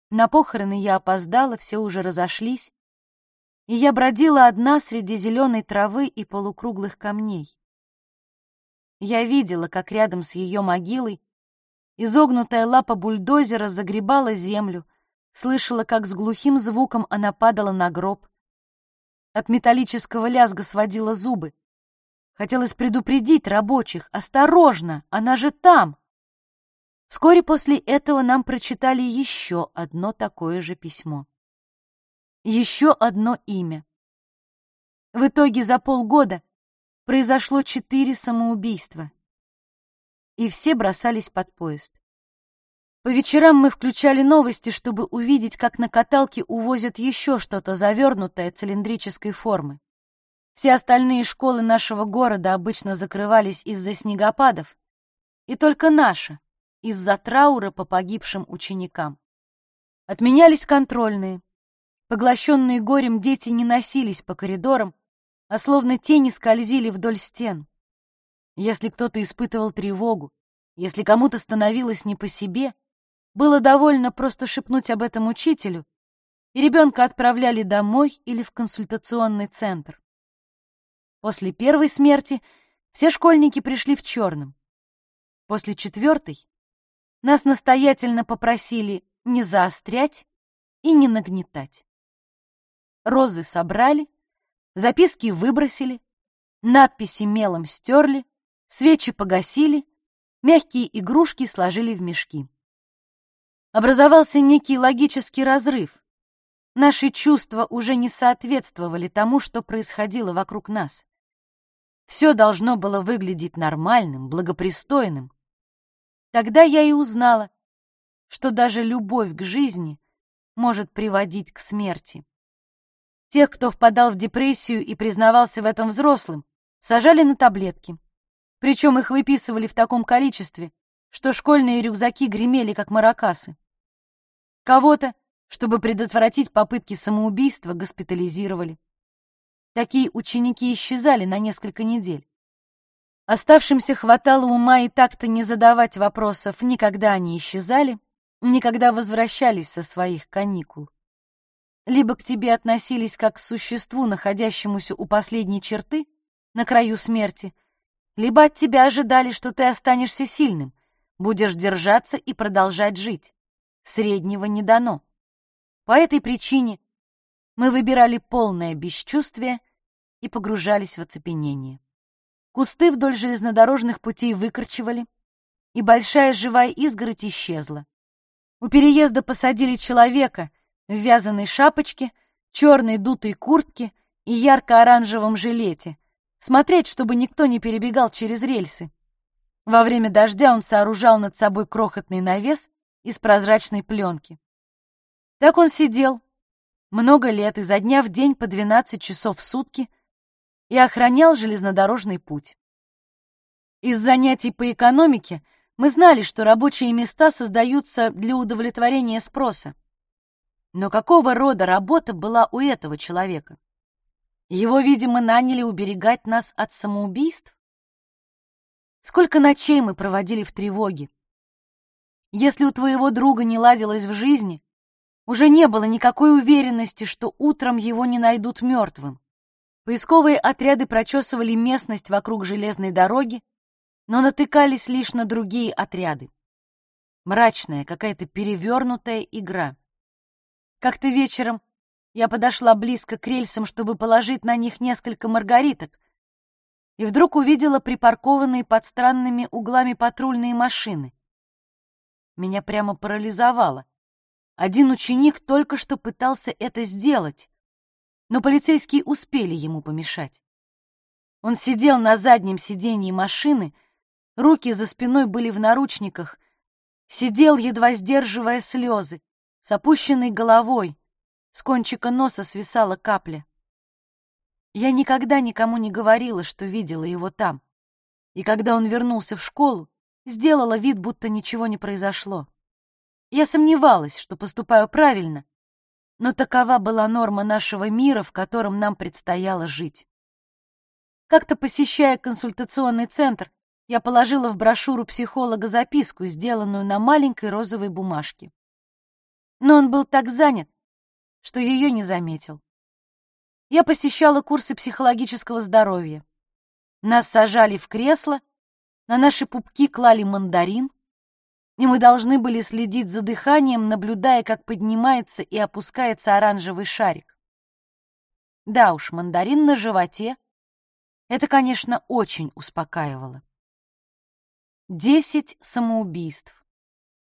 На похороны я опоздала, все уже разошлись, и я бродила одна среди зеленой травы и полукруглых камней. Я видела, как рядом с ее могилой изогнутая лапа бульдозера загребала землю, слышала, как с глухим звуком она падала на гроб. От металлического лязга сводила зубы. Хотелось предупредить рабочих. «Осторожно! Она же там!» Вскоре после этого нам прочитали еще одно такое же письмо. Еще одно имя. В итоге за полгода произошло четыре самоубийства. И все бросались под поезд. По вечерам мы включали новости, чтобы увидеть, как на каталке увозят еще что-то завернутое цилиндрической формы. Все остальные школы нашего города обычно закрывались из-за снегопадов, и только наша — из-за траура по погибшим ученикам. Отменялись контрольные. Поглощенные горем дети не носились по коридорам, а словно тени скользили вдоль стен. Если кто-то испытывал тревогу, если кому-то становилось не по себе, было довольно просто шепнуть об этом учителю, и ребенка отправляли домой или в консультационный центр. После первой смерти все школьники пришли в черном. После четвертой нас настоятельно попросили не заострять и не нагнетать. Розы собрали, записки выбросили, надписи мелом стерли, свечи погасили, мягкие игрушки сложили в мешки. Образовался некий логический разрыв. Наши чувства уже не соответствовали тому, что происходило вокруг нас. Все должно было выглядеть нормальным, благопристойным. Тогда я и узнала, что даже любовь к жизни может приводить к смерти. Тех, кто впадал в депрессию и признавался в этом взрослым, сажали на таблетки. Причем их выписывали в таком количестве, что школьные рюкзаки гремели, как маракасы. Кого-то, чтобы предотвратить попытки самоубийства, госпитализировали. Такие ученики исчезали на несколько недель. Оставшимся хватало ума и так-то не задавать вопросов, никогда они исчезали, никогда возвращались со своих каникул. Либо к тебе относились как к существу, находящемуся у последней черты, на краю смерти, либо от тебя ожидали, что ты останешься сильным, будешь держаться и продолжать жить. Среднего не дано. По этой причине мы выбирали полное бесчувствие и погружались в оцепенение. Кусты вдоль железнодорожных путей выкорчевали, и большая живая изгородь исчезла. У переезда посадили человека в вязаной шапочке, черной дутой куртке и ярко-оранжевом жилете, смотреть, чтобы никто не перебегал через рельсы. Во время дождя он сооружал над собой крохотный навес из прозрачной пленки. Так он сидел много лет, изо дня в день по 12 часов в сутки, и охранял железнодорожный путь. Из занятий по экономике мы знали, что рабочие места создаются для удовлетворения спроса. Но какого рода работа была у этого человека? Его, видимо, наняли уберегать нас от самоубийств? Сколько ночей мы проводили в тревоге? Если у твоего друга не ладилось в жизни, уже не было никакой уверенности, что утром его не найдут мертвым. Поисковые отряды прочесывали местность вокруг железной дороги, но натыкались лишь на другие отряды. Мрачная, какая-то перевернутая игра. Как-то вечером я подошла близко к рельсам, чтобы положить на них несколько маргариток, и вдруг увидела припаркованные под странными углами патрульные машины. Меня прямо парализовало. Один ученик только что пытался это сделать, но полицейские успели ему помешать. Он сидел на заднем сиденье машины, руки за спиной были в наручниках, сидел, едва сдерживая слезы, с опущенной головой, с кончика носа свисала капля. Я никогда никому не говорила, что видела его там. И когда он вернулся в школу, сделала вид, будто ничего не произошло. Я сомневалась, что поступаю правильно, но такова была норма нашего мира, в котором нам предстояло жить. Как-то посещая консультационный центр, я положила в брошюру психолога записку, сделанную на маленькой розовой бумажке. Но он был так занят, что ее не заметил. Я посещала курсы психологического здоровья. Нас сажали в кресло, на наши пупки клали мандарин, и мы должны были следить за дыханием, наблюдая, как поднимается и опускается оранжевый шарик. Да уж, мандарин на животе — это, конечно, очень успокаивало. Десять самоубийств,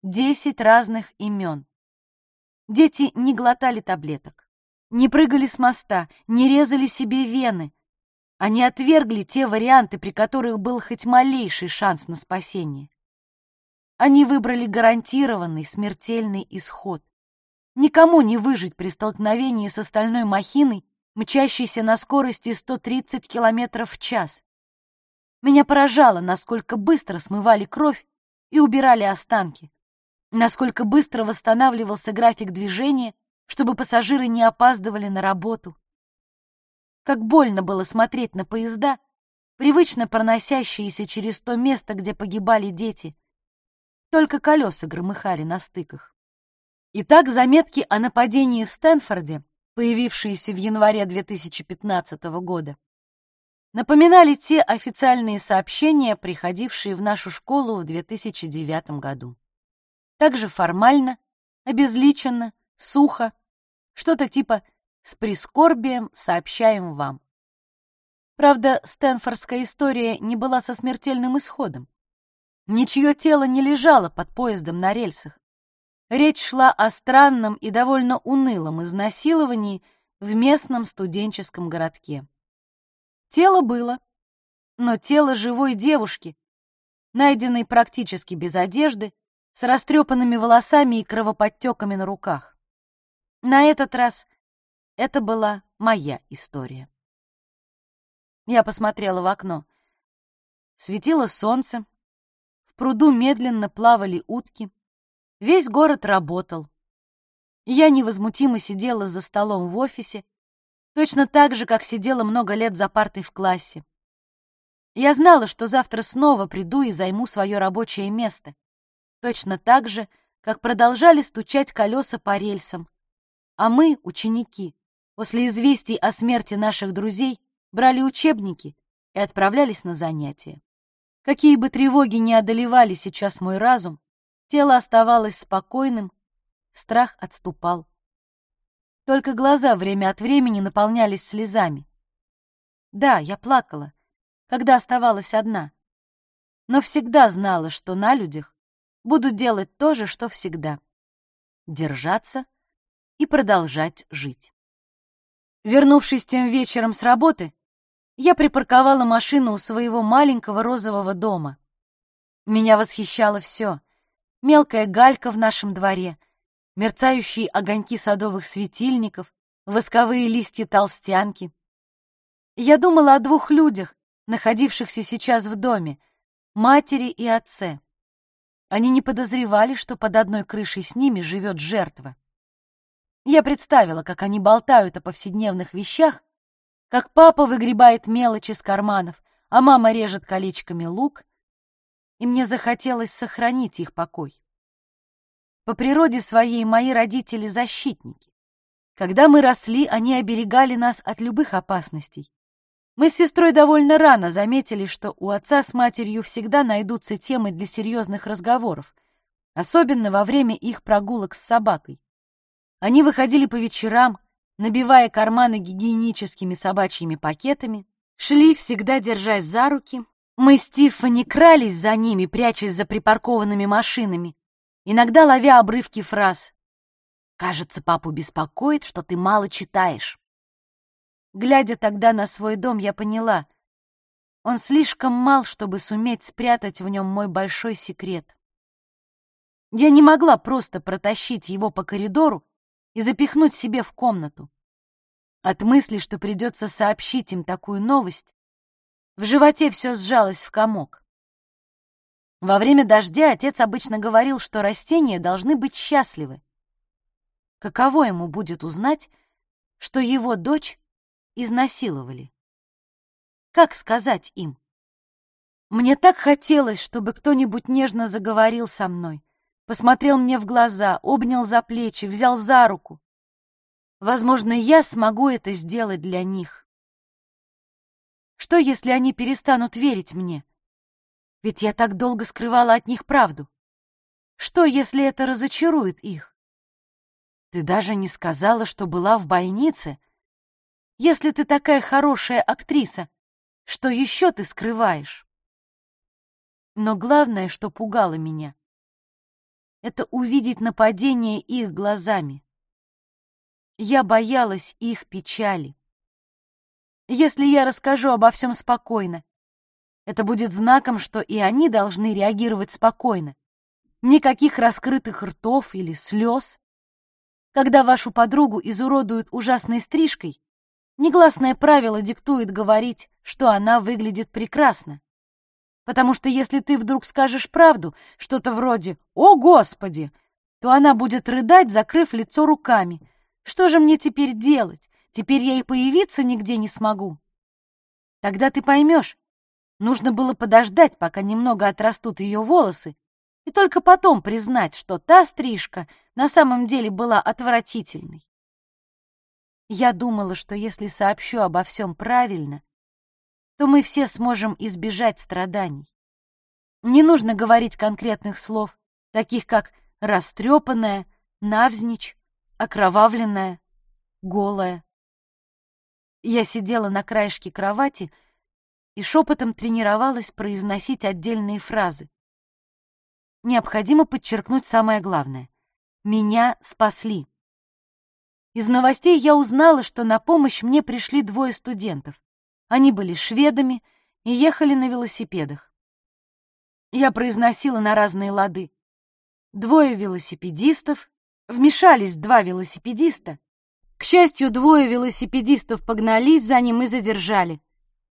десять разных имен. Дети не глотали таблеток, не прыгали с моста, не резали себе вены. Они отвергли те варианты, при которых был хоть малейший шанс на спасение. Они выбрали гарантированный смертельный исход. Никому не выжить при столкновении с остальной махиной, мчащейся на скорости 130 км в час. Меня поражало, насколько быстро смывали кровь и убирали останки, насколько быстро восстанавливался график движения, чтобы пассажиры не опаздывали на работу. Как больно было смотреть на поезда, привычно проносящиеся через то место, где погибали дети — только колеса громыхали на стыках. Итак, заметки о нападении в Стэнфорде, появившиеся в январе 2015 года, напоминали те официальные сообщения, приходившие в нашу школу в 2009 году. Также формально, обезличенно, сухо, что-то типа «с прискорбием сообщаем вам». Правда, стэнфордская история не была со смертельным исходом. Ничье тело не лежало под поездом на рельсах. Речь шла о странном и довольно унылом изнасиловании в местном студенческом городке. Тело было, но тело живой девушки, найденной практически без одежды, с растрепанными волосами и кровоподтеками на руках. На этот раз это была моя история. Я посмотрела в окно. Светило солнце, пруду медленно плавали утки, весь город работал. Я невозмутимо сидела за столом в офисе, точно так же, как сидела много лет за партой в классе. Я знала, что завтра снова приду и займу свое рабочее место, точно так же, как продолжали стучать колеса по рельсам. А мы, ученики, после известий о смерти наших друзей, брали учебники и отправлялись на занятия. Какие бы тревоги ни одолевали сейчас мой разум, тело оставалось спокойным, страх отступал. Только глаза время от времени наполнялись слезами. Да, я плакала, когда оставалась одна, но всегда знала, что на людях буду делать то же, что всегда — держаться и продолжать жить. Вернувшись тем вечером с работы, я припарковала машину у своего маленького розового дома. Меня восхищало все. Мелкая галька в нашем дворе, мерцающие огоньки садовых светильников, восковые листья толстянки. Я думала о двух людях, находившихся сейчас в доме, матери и отце. Они не подозревали, что под одной крышей с ними живет жертва. Я представила, как они болтают о повседневных вещах, как папа выгребает мелочи из карманов, а мама режет колечками лук, и мне захотелось сохранить их покой. По природе своей мои родители — защитники. Когда мы росли, они оберегали нас от любых опасностей. Мы с сестрой довольно рано заметили, что у отца с матерью всегда найдутся темы для серьезных разговоров, особенно во время их прогулок с собакой. Они выходили по вечерам, набивая карманы гигиеническими собачьими пакетами, шли, всегда держась за руки. Мы с Тиффани крались за ними, прячась за припаркованными машинами, иногда ловя обрывки фраз. «Кажется, папу беспокоит, что ты мало читаешь». Глядя тогда на свой дом, я поняла, он слишком мал, чтобы суметь спрятать в нем мой большой секрет. Я не могла просто протащить его по коридору и запихнуть себе в комнату. От мысли, что придется сообщить им такую новость, в животе все сжалось в комок. Во время дождя отец обычно говорил, что растения должны быть счастливы. Каково ему будет узнать, что его дочь изнасиловали. Как сказать им? Мне так хотелось, чтобы кто-нибудь нежно заговорил со мной, посмотрел мне в глаза, обнял за плечи, взял за руку. Возможно, я смогу это сделать для них. Что, если они перестанут верить мне? Ведь я так долго скрывала от них правду. Что, если это разочарует их? Ты даже не сказала, что была в больнице, если ты такая хорошая актриса, что еще ты скрываешь? Но главное, что пугало меня, это увидеть нападение их глазами. Я боялась их печали. Если я расскажу обо всем спокойно, это будет знаком, что и они должны реагировать спокойно. Никаких раскрытых ртов или слез. Когда вашу подругу изуродуют ужасной стрижкой, Негласное правило диктует говорить, что она выглядит прекрасно. Потому что если ты вдруг скажешь правду, что-то вроде «О, Господи!», то она будет рыдать, закрыв лицо руками. Что же мне теперь делать? Теперь я и появиться нигде не смогу. Тогда ты поймешь, нужно было подождать, пока немного отрастут ее волосы, и только потом признать, что та стрижка на самом деле была отвратительной. Я думала, что если сообщу обо всем правильно, то мы все сможем избежать страданий. Не нужно говорить конкретных слов, таких как «растрепанная», «навзничь», «окровавленная», «голая». Я сидела на краешке кровати и шепотом тренировалась произносить отдельные фразы. Необходимо подчеркнуть самое главное. Меня спасли. Из новостей я узнала, что на помощь мне пришли двое студентов. Они были шведами и ехали на велосипедах. Я произносила на разные лады. Двое велосипедистов, вмешались два велосипедиста, К счастью, двое велосипедистов погнались за ним и задержали.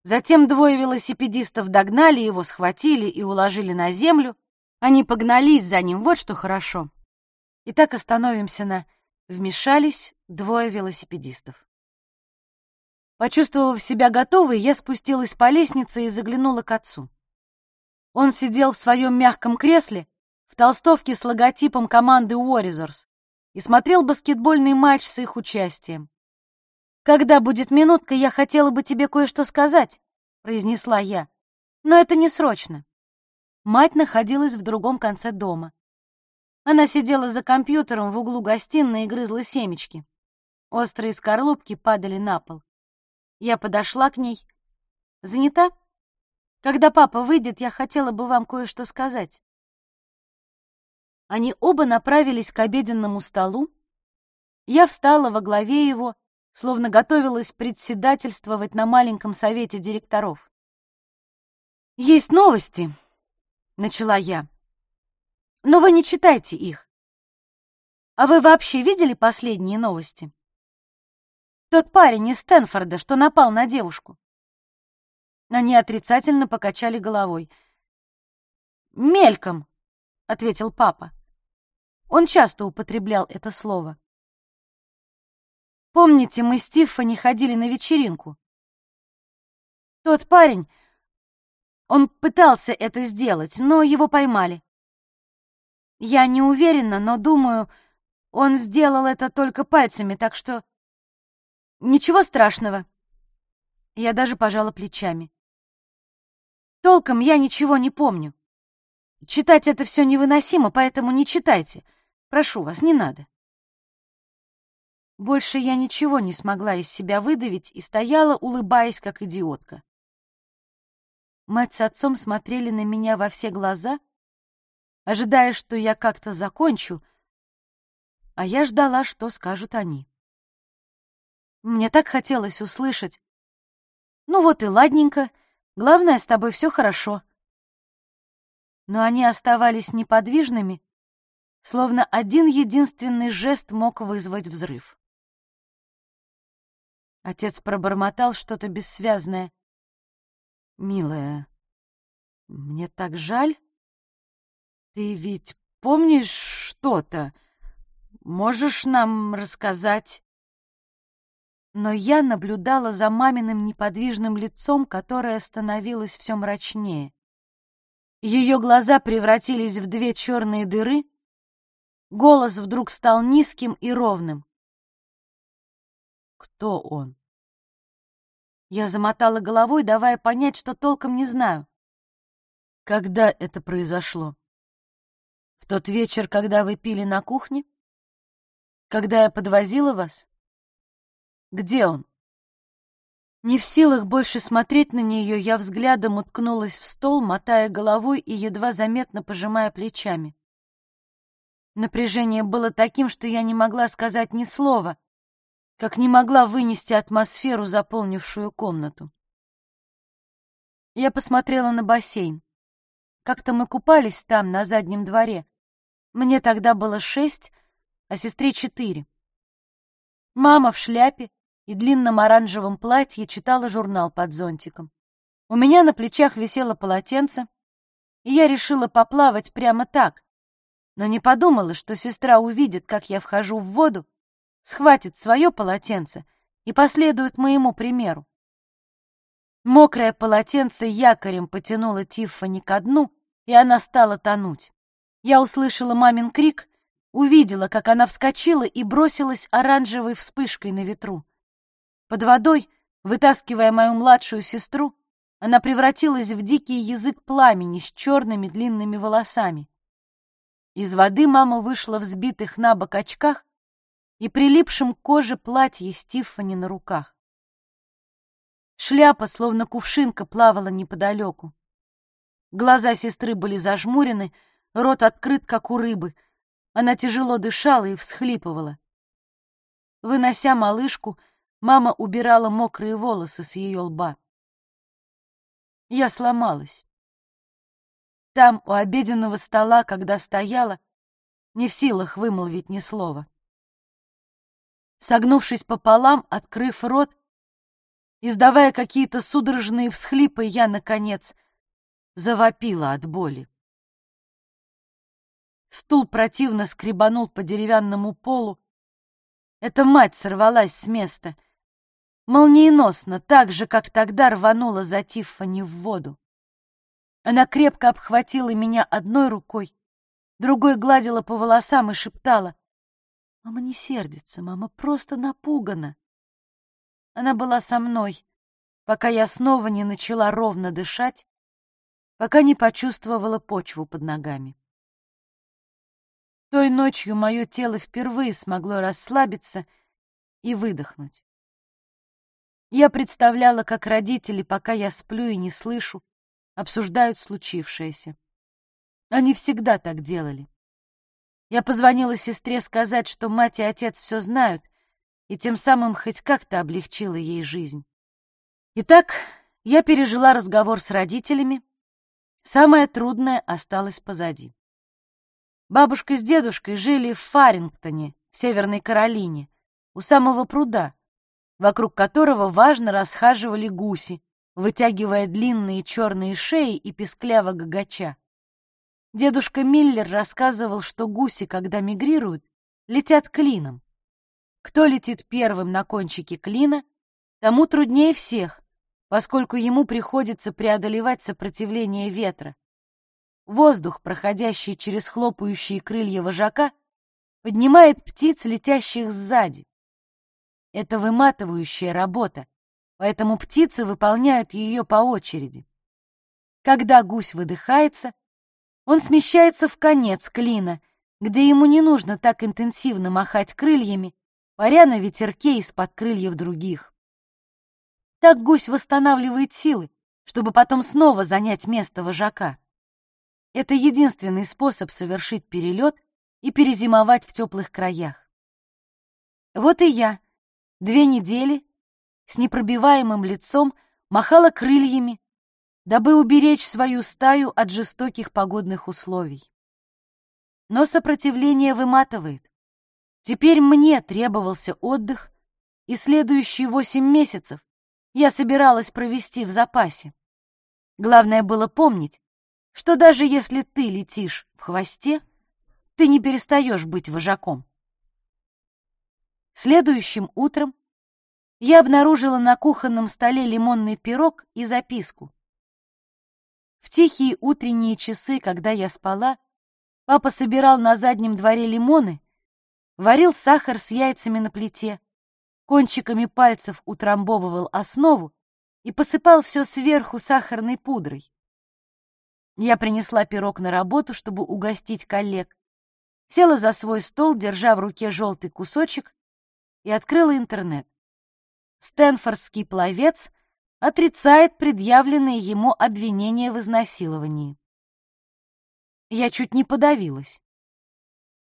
Затем двое велосипедистов догнали его, схватили и уложили на землю. Они погнались за ним, вот что хорошо. Итак, остановимся на «вмешались двое велосипедистов». Почувствовав себя готовой, я спустилась по лестнице и заглянула к отцу. Он сидел в своем мягком кресле, в толстовке с логотипом команды Warriors и смотрел баскетбольный матч с их участием. «Когда будет минутка, я хотела бы тебе кое-что сказать», — произнесла я. «Но это не срочно». Мать находилась в другом конце дома. Она сидела за компьютером в углу гостиной и грызла семечки. Острые скорлупки падали на пол. Я подошла к ней. «Занята? Когда папа выйдет, я хотела бы вам кое-что сказать». Они оба направились к обеденному столу. Я встала во главе его, словно готовилась председательствовать на маленьком совете директоров. «Есть новости», — начала я. «Но вы не читайте их. А вы вообще видели последние новости?» Тот парень из Стэнфорда, что напал на девушку. Они отрицательно покачали головой. «Мельком», — ответил папа. Он часто употреблял это слово. Помните, мы с Тиффани ходили на вечеринку? Тот парень, он пытался это сделать, но его поймали. Я не уверена, но думаю, он сделал это только пальцами, так что... Ничего страшного. Я даже пожала плечами. Толком я ничего не помню. Читать это все невыносимо, поэтому не читайте. Прошу вас, не надо. Больше я ничего не смогла из себя выдавить и стояла, улыбаясь, как идиотка. Мать с отцом смотрели на меня во все глаза, ожидая, что я как-то закончу, а я ждала, что скажут они. Мне так хотелось услышать. Ну вот и ладненько, главное, с тобой все хорошо. Но они оставались неподвижными, словно один единственный жест мог вызвать взрыв. Отец пробормотал что-то бессвязное. «Милая, мне так жаль. Ты ведь помнишь что-то? Можешь нам рассказать?» Но я наблюдала за маминым неподвижным лицом, которое становилось все мрачнее. Ее глаза превратились в две черные дыры, голос вдруг стал низким и ровным. Кто он? Я замотала головой, давая понять, что толком не знаю. Когда это произошло? В тот вечер, когда вы пили на кухне? Когда я подвозила вас? Где он? Не в силах больше смотреть на нее, я взглядом уткнулась в стол, мотая головой и едва заметно пожимая плечами. Напряжение было таким, что я не могла сказать ни слова, как не могла вынести атмосферу, заполнившую комнату. Я посмотрела на бассейн. Как-то мы купались там, на заднем дворе. Мне тогда было шесть, а сестре четыре. Мама в шляпе и длинном оранжевом платье читала журнал под зонтиком. У меня на плечах висело полотенце, и я решила поплавать прямо так, но не подумала, что сестра увидит, как я вхожу в воду, схватит свое полотенце и последует моему примеру. Мокрое полотенце якорем потянуло Тиффани ко дну, и она стала тонуть. Я услышала мамин крик, увидела, как она вскочила и бросилась оранжевой вспышкой на ветру. Под водой, вытаскивая мою младшую сестру, она превратилась в дикий язык пламени с черными длинными волосами. Из воды мама вышла в сбитых на бок очках и прилипшем к коже платье Стиффани на руках. Шляпа, словно кувшинка, плавала неподалеку. Глаза сестры были зажмурены, рот открыт, как у рыбы. Она тяжело дышала и всхлипывала. Вынося малышку, мама убирала мокрые волосы с ее лба. Я сломалась. Там, у обеденного стола, когда стояла, не в силах вымолвить ни слова. Согнувшись пополам, открыв рот, издавая какие-то судорожные всхлипы, я, наконец, завопила от боли. Стул противно скребанул по деревянному полу. Эта мать сорвалась с места. Молниеносно, так же, как тогда рванула за Тиффани в воду. Она крепко обхватила меня одной рукой, другой гладила по волосам и шептала. «Мама не сердится, мама просто напугана». Она была со мной, пока я снова не начала ровно дышать, пока не почувствовала почву под ногами. Той ночью мое тело впервые смогло расслабиться и выдохнуть. Я представляла, как родители, пока я сплю и не слышу, обсуждают случившееся. Они всегда так делали. Я позвонила сестре сказать, что мать и отец все знают, и тем самым хоть как-то облегчила ей жизнь. Итак, я пережила разговор с родителями. Самое трудное осталось позади. Бабушка с дедушкой жили в Фарингтоне, в Северной Каролине, у самого пруда, вокруг которого важно расхаживали гуси, вытягивая длинные черные шеи и пескляво гагача. Дедушка Миллер рассказывал, что гуси, когда мигрируют, летят клином. Кто летит первым на кончике клина, тому труднее всех, поскольку ему приходится преодолевать сопротивление ветра. Воздух, проходящий через хлопающие крылья вожака, поднимает птиц, летящих сзади. Это выматывающая работа, поэтому птицы выполняют ее по очереди. Когда гусь выдыхается, он смещается в конец клина, где ему не нужно так интенсивно махать крыльями, паря на ветерке из-под крыльев других. Так гусь восстанавливает силы, чтобы потом снова занять место вожака. Это единственный способ совершить перелет и перезимовать в теплых краях. Вот и я две недели с непробиваемым лицом махала крыльями, дабы уберечь свою стаю от жестоких погодных условий. Но сопротивление выматывает. Теперь мне требовался отдых, и следующие восемь месяцев я собиралась провести в запасе. Главное было помнить, что даже если ты летишь в хвосте, ты не перестаешь быть вожаком. Следующим утром я обнаружила на кухонном столе лимонный пирог и записку. В тихие утренние часы, когда я спала, папа собирал на заднем дворе лимоны, варил сахар с яйцами на плите, кончиками пальцев утрамбовывал основу и посыпал все сверху сахарной пудрой. Я принесла пирог на работу, чтобы угостить коллег, села за свой стол, держа в руке желтый кусочек, и открыла интернет. Стэнфордский пловец отрицает предъявленные ему обвинения в изнасиловании. Я чуть не подавилась.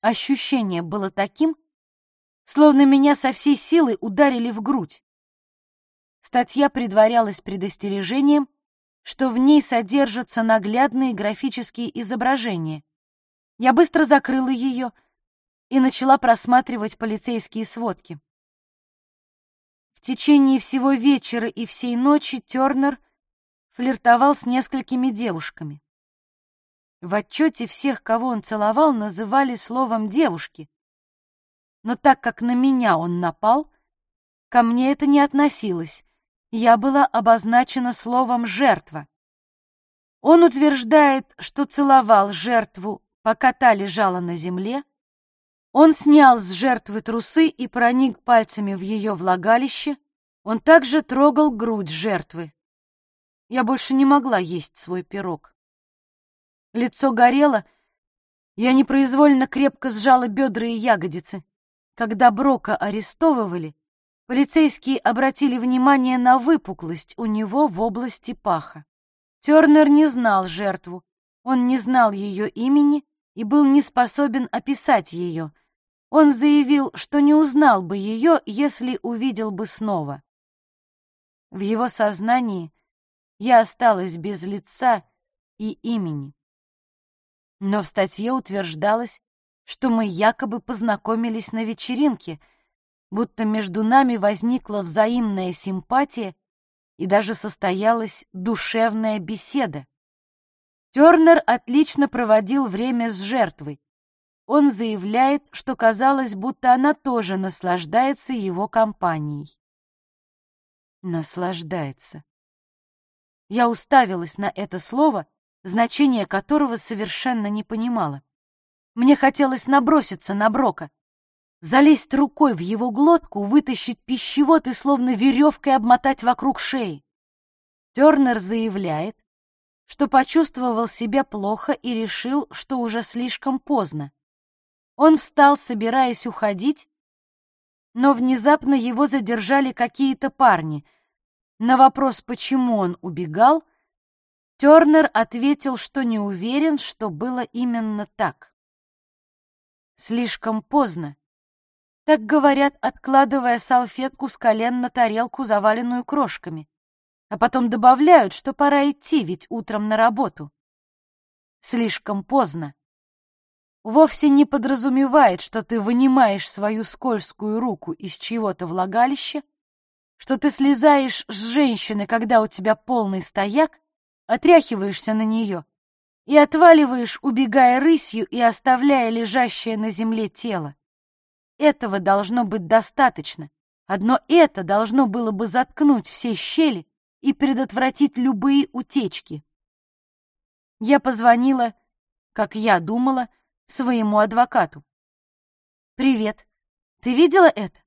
Ощущение было таким, словно меня со всей силы ударили в грудь. Статья предварялась предостережением, что в ней содержатся наглядные графические изображения. Я быстро закрыла ее и начала просматривать полицейские сводки течение всего вечера и всей ночи Тернер флиртовал с несколькими девушками. В отчете всех, кого он целовал, называли словом «девушки». Но так как на меня он напал, ко мне это не относилось. Я была обозначена словом «жертва». Он утверждает, что целовал жертву, пока та лежала на земле, он снял с жертвы трусы и проник пальцами в ее влагалище. Он также трогал грудь жертвы. Я больше не могла есть свой пирог. Лицо горело, я непроизвольно крепко сжала бедра и ягодицы. Когда Брока арестовывали, полицейские обратили внимание на выпуклость у него в области паха. Тернер не знал жертву, он не знал ее имени и был не способен описать ее — он заявил, что не узнал бы ее, если увидел бы снова. В его сознании я осталась без лица и имени. Но в статье утверждалось, что мы якобы познакомились на вечеринке, будто между нами возникла взаимная симпатия и даже состоялась душевная беседа. Тернер отлично проводил время с жертвой. Он заявляет, что казалось, будто она тоже наслаждается его компанией. Наслаждается. Я уставилась на это слово, значение которого совершенно не понимала. Мне хотелось наброситься на Брока, залезть рукой в его глотку, вытащить пищевод и словно веревкой обмотать вокруг шеи. Тернер заявляет, что почувствовал себя плохо и решил, что уже слишком поздно. Он встал, собираясь уходить, но внезапно его задержали какие-то парни. На вопрос, почему он убегал, Тернер ответил, что не уверен, что было именно так. Слишком поздно. Так говорят, откладывая салфетку с колен на тарелку, заваленную крошками. А потом добавляют, что пора идти, ведь утром на работу. Слишком поздно. Вовсе не подразумевает, что ты вынимаешь свою скользкую руку из чьего-то влагалища, что ты слезаешь с женщины, когда у тебя полный стояк, отряхиваешься на нее и отваливаешь, убегая рысью и оставляя лежащее на земле тело. Этого должно быть достаточно. Одно это должно было бы заткнуть все щели и предотвратить любые утечки. Я позвонила, как я думала, своему адвокату. «Привет. Ты видела это?»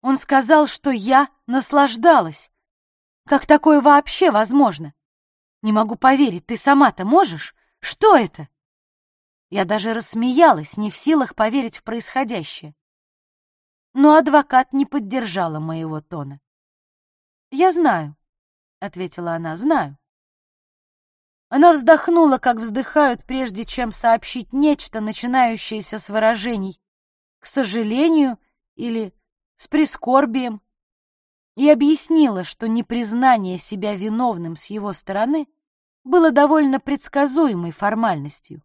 Он сказал, что я наслаждалась. Как такое вообще возможно? Не могу поверить, ты сама-то можешь? Что это? Я даже рассмеялась, не в силах поверить в происходящее. Но адвокат не поддержала моего тона. «Я знаю», — ответила она, — «знаю». Она вздохнула, как вздыхают, прежде чем сообщить нечто, начинающееся с выражений «к сожалению» или «с прискорбием», и объяснила, что непризнание себя виновным с его стороны было довольно предсказуемой формальностью,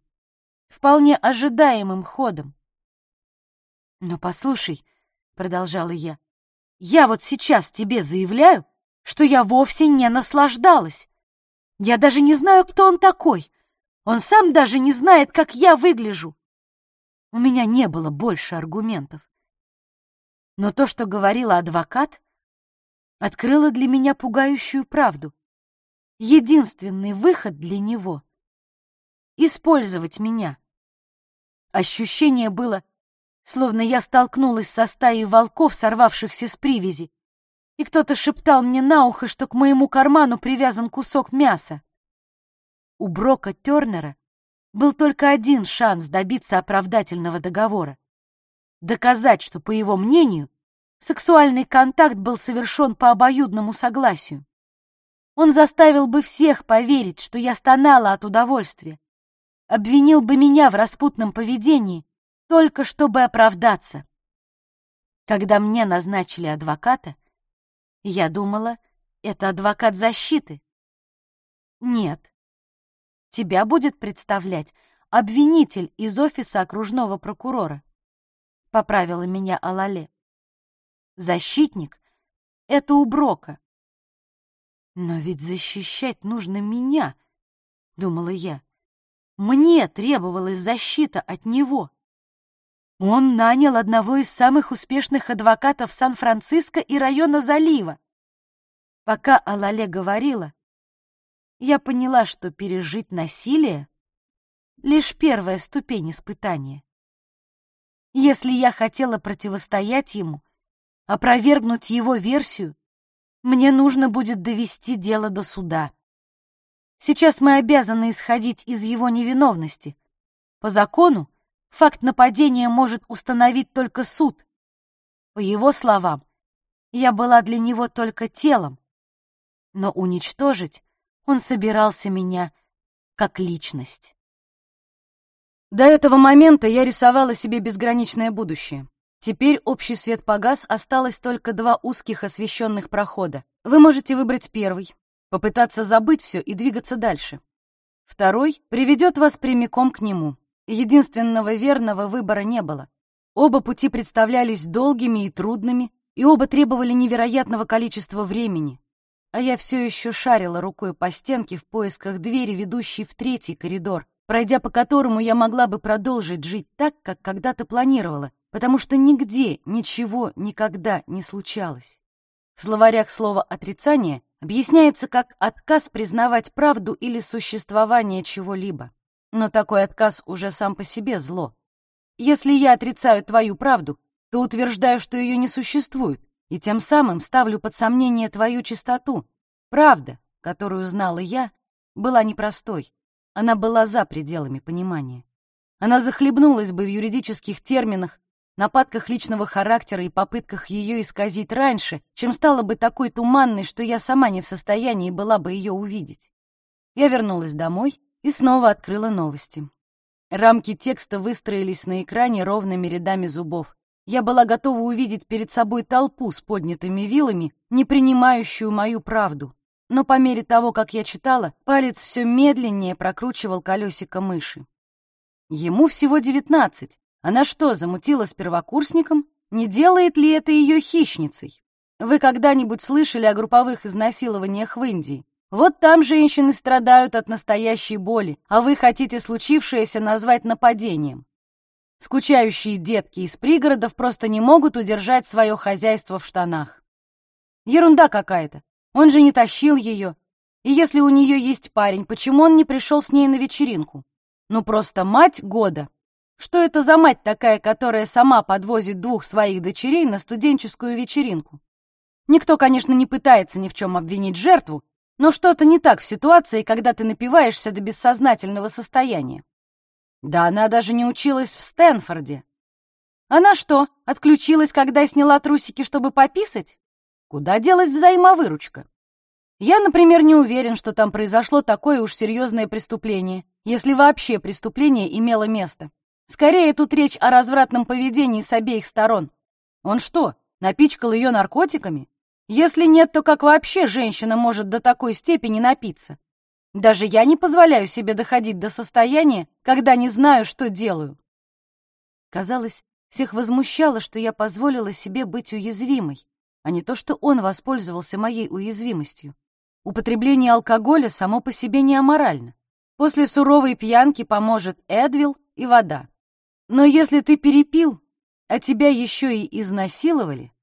вполне ожидаемым ходом. «Но послушай», — продолжала я, — «я вот сейчас тебе заявляю, что я вовсе не наслаждалась. Я даже не знаю, кто он такой. Он сам даже не знает, как я выгляжу. У меня не было больше аргументов. Но то, что говорила адвокат, открыло для меня пугающую правду. Единственный выход для него — использовать меня. Ощущение было, словно я столкнулась со стаей волков, сорвавшихся с привязи, и кто-то шептал мне на ухо, что к моему карману привязан кусок мяса. У Брока Тернера был только один шанс добиться оправдательного договора. Доказать, что, по его мнению, сексуальный контакт был совершен по обоюдному согласию. Он заставил бы всех поверить, что я стонала от удовольствия, обвинил бы меня в распутном поведении, только чтобы оправдаться. Когда мне назначили адвоката, я думала, это адвокат защиты. Нет. Тебя будет представлять обвинитель из офиса окружного прокурора. Поправила меня Алале. Защитник — это у Брока. Но ведь защищать нужно меня, думала я. Мне требовалась защита от него. Он нанял одного из самых успешных адвокатов Сан-Франциско и района залива. Пока Алале говорила, я поняла, что пережить насилие — лишь первая ступень испытания. Если я хотела противостоять ему, опровергнуть его версию, мне нужно будет довести дело до суда. Сейчас мы обязаны исходить из его невиновности. По закону Факт нападения может установить только суд. По его словам, я была для него только телом, но уничтожить он собирался меня как личность. До этого момента я рисовала себе безграничное будущее. Теперь общий свет погас, осталось только два узких освещенных прохода. Вы можете выбрать первый, попытаться забыть все и двигаться дальше. Второй приведет вас прямиком к нему. Единственного верного выбора не было. Оба пути представлялись долгими и трудными, и оба требовали невероятного количества времени. А я все еще шарила рукой по стенке в поисках двери, ведущей в третий коридор, пройдя по которому я могла бы продолжить жить так, как когда-то планировала, потому что нигде ничего никогда не случалось. В словарях слово «отрицание» объясняется как отказ признавать правду или существование чего-либо. Но такой отказ уже сам по себе зло. Если я отрицаю твою правду, то утверждаю, что ее не существует, и тем самым ставлю под сомнение твою чистоту. Правда, которую знала я, была непростой. Она была за пределами понимания. Она захлебнулась бы в юридических терминах, нападках личного характера и попытках ее исказить раньше, чем стала бы такой туманной, что я сама не в состоянии была бы ее увидеть. Я вернулась домой и снова открыла новости. Рамки текста выстроились на экране ровными рядами зубов. Я была готова увидеть перед собой толпу с поднятыми вилами, не принимающую мою правду. Но по мере того, как я читала, палец все медленнее прокручивал колесико мыши. Ему всего девятнадцать, она что, замутила с первокурсником? Не делает ли это ее хищницей? Вы когда-нибудь слышали о групповых изнасилованиях в Индии? Вот там женщины страдают от настоящей боли, а вы хотите случившееся назвать нападением. Скучающие детки из пригородов просто не могут удержать свое хозяйство в штанах. Ерунда какая-то. Он же не тащил ее. И если у нее есть парень, почему он не пришел с ней на вечеринку? Ну просто мать года. Что это за мать такая, которая сама подвозит двух своих дочерей на студенческую вечеринку? Никто, конечно, не пытается ни в чем обвинить жертву, но что-то не так в ситуации, когда ты напиваешься до бессознательного состояния. Да она даже не училась в Стэнфорде. Она что, отключилась, когда сняла трусики, чтобы пописать? Куда делась взаимовыручка? Я, например, не уверен, что там произошло такое уж серьезное преступление, если вообще преступление имело место. Скорее, тут речь о развратном поведении с обеих сторон. Он что, напичкал ее наркотиками? Если нет, то как вообще женщина может до такой степени напиться? Даже я не позволяю себе доходить до состояния, когда не знаю, что делаю. Казалось, всех возмущало, что я позволила себе быть уязвимой, а не то, что он воспользовался моей уязвимостью. Употребление алкоголя само по себе не аморально. После суровой пьянки поможет Эдвил и вода. Но если ты перепил, а тебя еще и изнасиловали,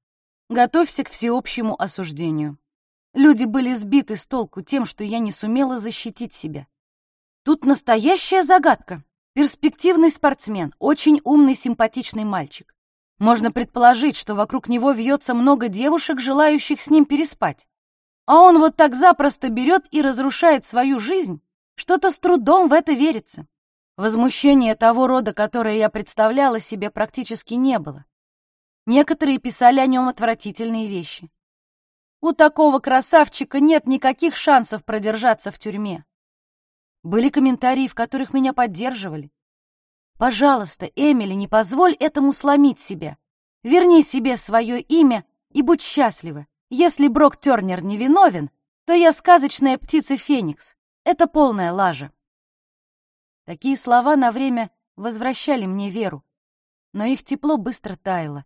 готовься к всеобщему осуждению. Люди были сбиты с толку тем, что я не сумела защитить себя. Тут настоящая загадка. Перспективный спортсмен, очень умный, симпатичный мальчик. Можно предположить, что вокруг него вьется много девушек, желающих с ним переспать. А он вот так запросто берет и разрушает свою жизнь. Что-то с трудом в это верится. Возмущения того рода, которое я представляла себе, практически не было. Некоторые писали о нем отвратительные вещи. У такого красавчика нет никаких шансов продержаться в тюрьме. Были комментарии, в которых меня поддерживали. Пожалуйста, Эмили, не позволь этому сломить себя. Верни себе свое имя и будь счастлива. Если Брок Тернер не виновен, то я сказочная птица Феникс. Это полная лажа. Такие слова на время возвращали мне веру, но их тепло быстро таяло.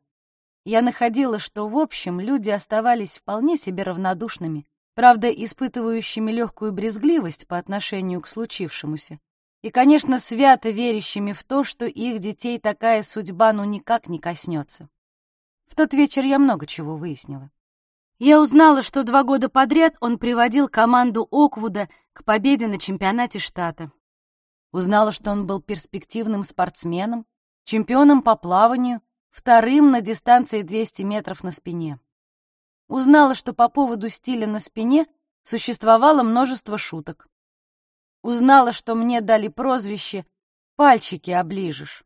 Я находила, что в общем люди оставались вполне себе равнодушными, правда, испытывающими легкую брезгливость по отношению к случившемуся, и, конечно, свято верящими в то, что их детей такая судьба ну никак не коснется. В тот вечер я много чего выяснила. Я узнала, что два года подряд он приводил команду Оквуда к победе на чемпионате штата. Узнала, что он был перспективным спортсменом, чемпионом по плаванию, вторым на дистанции 200 метров на спине. Узнала, что по поводу стиля на спине существовало множество шуток. Узнала, что мне дали прозвище «пальчики оближешь».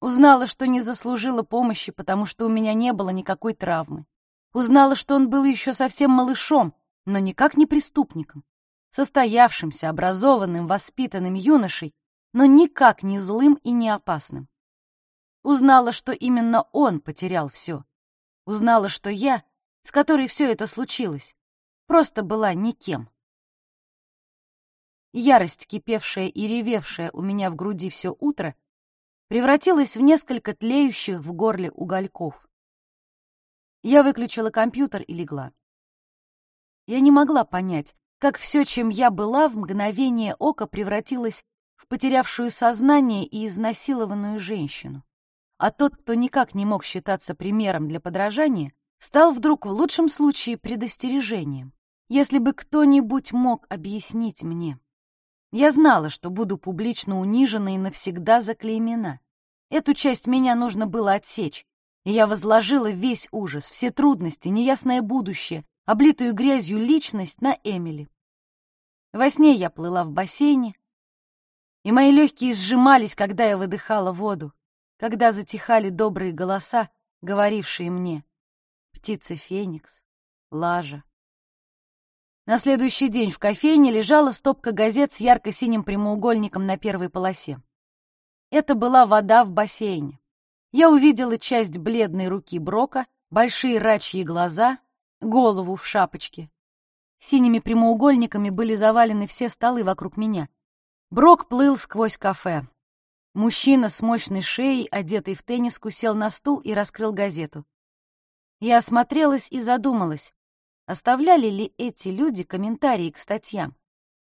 Узнала, что не заслужила помощи, потому что у меня не было никакой травмы. Узнала, что он был еще совсем малышом, но никак не преступником состоявшимся, образованным, воспитанным юношей, но никак не злым и не опасным. Узнала, что именно он потерял все. Узнала, что я, с которой все это случилось, просто была никем. Ярость, кипевшая и ревевшая у меня в груди все утро, превратилась в несколько тлеющих в горле угольков. Я выключила компьютер и легла. Я не могла понять, как все, чем я была, в мгновение ока превратилось в потерявшую сознание и изнасилованную женщину. А тот, кто никак не мог считаться примером для подражания, стал вдруг в лучшем случае предостережением. Если бы кто-нибудь мог объяснить мне. Я знала, что буду публично унижена и навсегда заклеймена. Эту часть меня нужно было отсечь, и я возложила весь ужас, все трудности, неясное будущее, облитую грязью личность на Эмили. Во сне я плыла в бассейне, и мои легкие сжимались, когда я выдыхала воду, когда затихали добрые голоса, говорившие мне «Птица Феникс», «Лажа». На следующий день в кофейне лежала стопка газет с ярко-синим прямоугольником на первой полосе. Это была вода в бассейне. Я увидела часть бледной руки Брока, большие рачьи глаза, голову в шапочке. Синими прямоугольниками были завалены все столы вокруг меня. Брок плыл сквозь кафе. Мужчина с мощной шеей, одетый в тенниску, сел на стул и раскрыл газету. Я осмотрелась и задумалась, оставляли ли эти люди комментарии к статьям.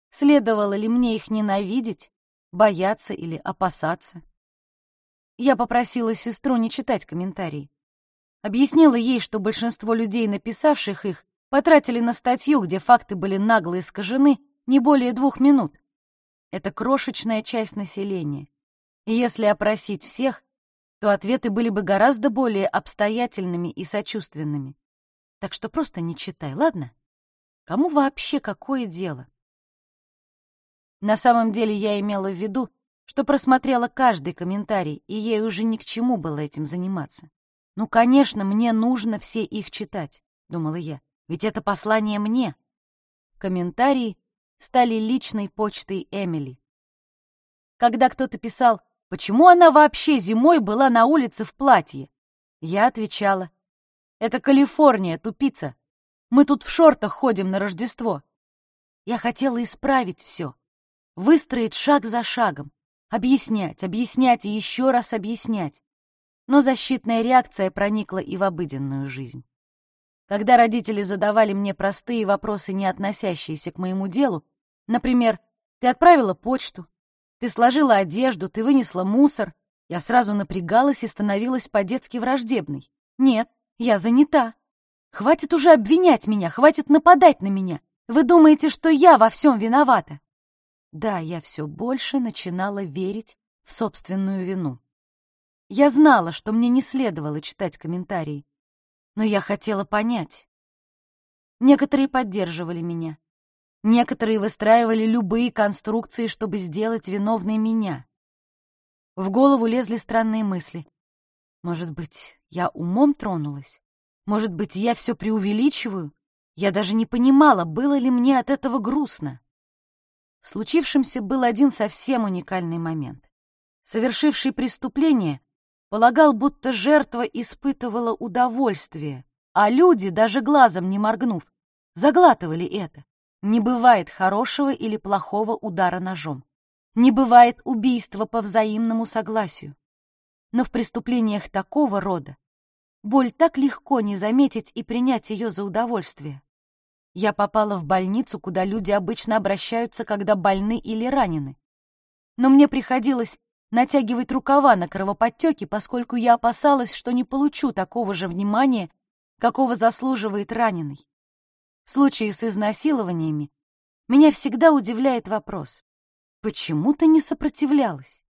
Следовало ли мне их ненавидеть, бояться или опасаться? Я попросила сестру не читать комментарии. Объяснила ей, что большинство людей, написавших их, потратили на статью, где факты были нагло искажены, не более двух минут. Это крошечная часть населения. Если опросить всех, то ответы были бы гораздо более обстоятельными и сочувственными. Так что просто не читай, ладно? Кому вообще какое дело? На самом деле я имела в виду, что просмотрела каждый комментарий, и ей уже ни к чему было этим заниматься. «Ну, конечно, мне нужно все их читать», — думала я, — «ведь это послание мне». Комментарии стали личной почтой Эмили. Когда кто-то писал «Почему она вообще зимой была на улице в платье?» Я отвечала «Это Калифорния, тупица. Мы тут в шортах ходим на Рождество». Я хотела исправить все, выстроить шаг за шагом, объяснять, объяснять и еще раз объяснять но защитная реакция проникла и в обыденную жизнь. Когда родители задавали мне простые вопросы, не относящиеся к моему делу, например, «Ты отправила почту? Ты сложила одежду? Ты вынесла мусор?» Я сразу напрягалась и становилась по-детски враждебной. «Нет, я занята. Хватит уже обвинять меня, хватит нападать на меня. Вы думаете, что я во всем виновата?» Да, я все больше начинала верить в собственную вину. Я знала, что мне не следовало читать комментарии, но я хотела понять. Некоторые поддерживали меня. Некоторые выстраивали любые конструкции, чтобы сделать виновной меня. В голову лезли странные мысли. Может быть, я умом тронулась? Может быть, я все преувеличиваю? Я даже не понимала, было ли мне от этого грустно. В случившемся был один совсем уникальный момент. Совершивший преступление Полагал, будто жертва испытывала удовольствие, а люди, даже глазом не моргнув, заглатывали это. Не бывает хорошего или плохого удара ножом. Не бывает убийства по взаимному согласию. Но в преступлениях такого рода боль так легко не заметить и принять ее за удовольствие. Я попала в больницу, куда люди обычно обращаются, когда больны или ранены. Но мне приходилось натягивать рукава на кровоподтеки, поскольку я опасалась, что не получу такого же внимания, какого заслуживает раненый. В случае с изнасилованиями меня всегда удивляет вопрос, почему ты не сопротивлялась?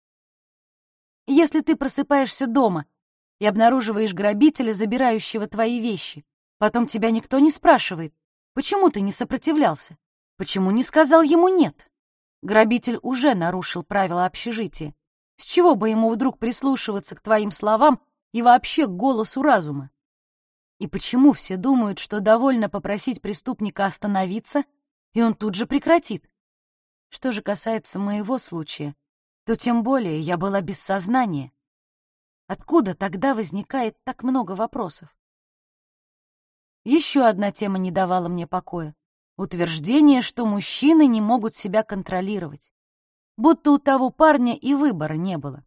Если ты просыпаешься дома и обнаруживаешь грабителя, забирающего твои вещи, потом тебя никто не спрашивает, почему ты не сопротивлялся, почему не сказал ему «нет». Грабитель уже нарушил правила общежития, с чего бы ему вдруг прислушиваться к твоим словам и вообще к голосу разума? И почему все думают, что довольно попросить преступника остановиться, и он тут же прекратит? Что же касается моего случая, то тем более я была без сознания. Откуда тогда возникает так много вопросов? Еще одна тема не давала мне покоя. Утверждение, что мужчины не могут себя контролировать будто у того парня и выбора не было.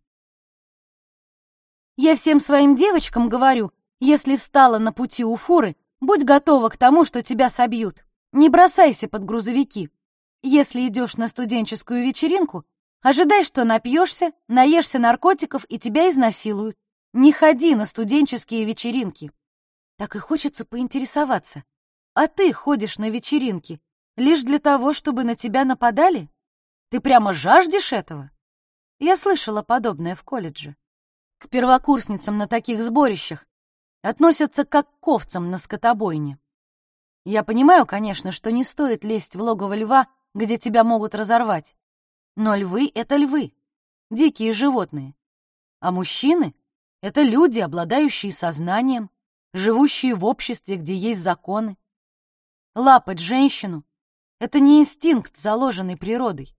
Я всем своим девочкам говорю, если встала на пути у фуры, будь готова к тому, что тебя собьют. Не бросайся под грузовики. Если идешь на студенческую вечеринку, ожидай, что напьешься, наешься наркотиков и тебя изнасилуют. Не ходи на студенческие вечеринки. Так и хочется поинтересоваться. А ты ходишь на вечеринки лишь для того, чтобы на тебя нападали? Ты прямо жаждешь этого? Я слышала подобное в колледже. К первокурсницам на таких сборищах относятся как к овцам на скотобойне. Я понимаю, конечно, что не стоит лезть в логово льва, где тебя могут разорвать. Но львы — это львы, дикие животные. А мужчины — это люди, обладающие сознанием, живущие в обществе, где есть законы. Лапать женщину — это не инстинкт, заложенный природой.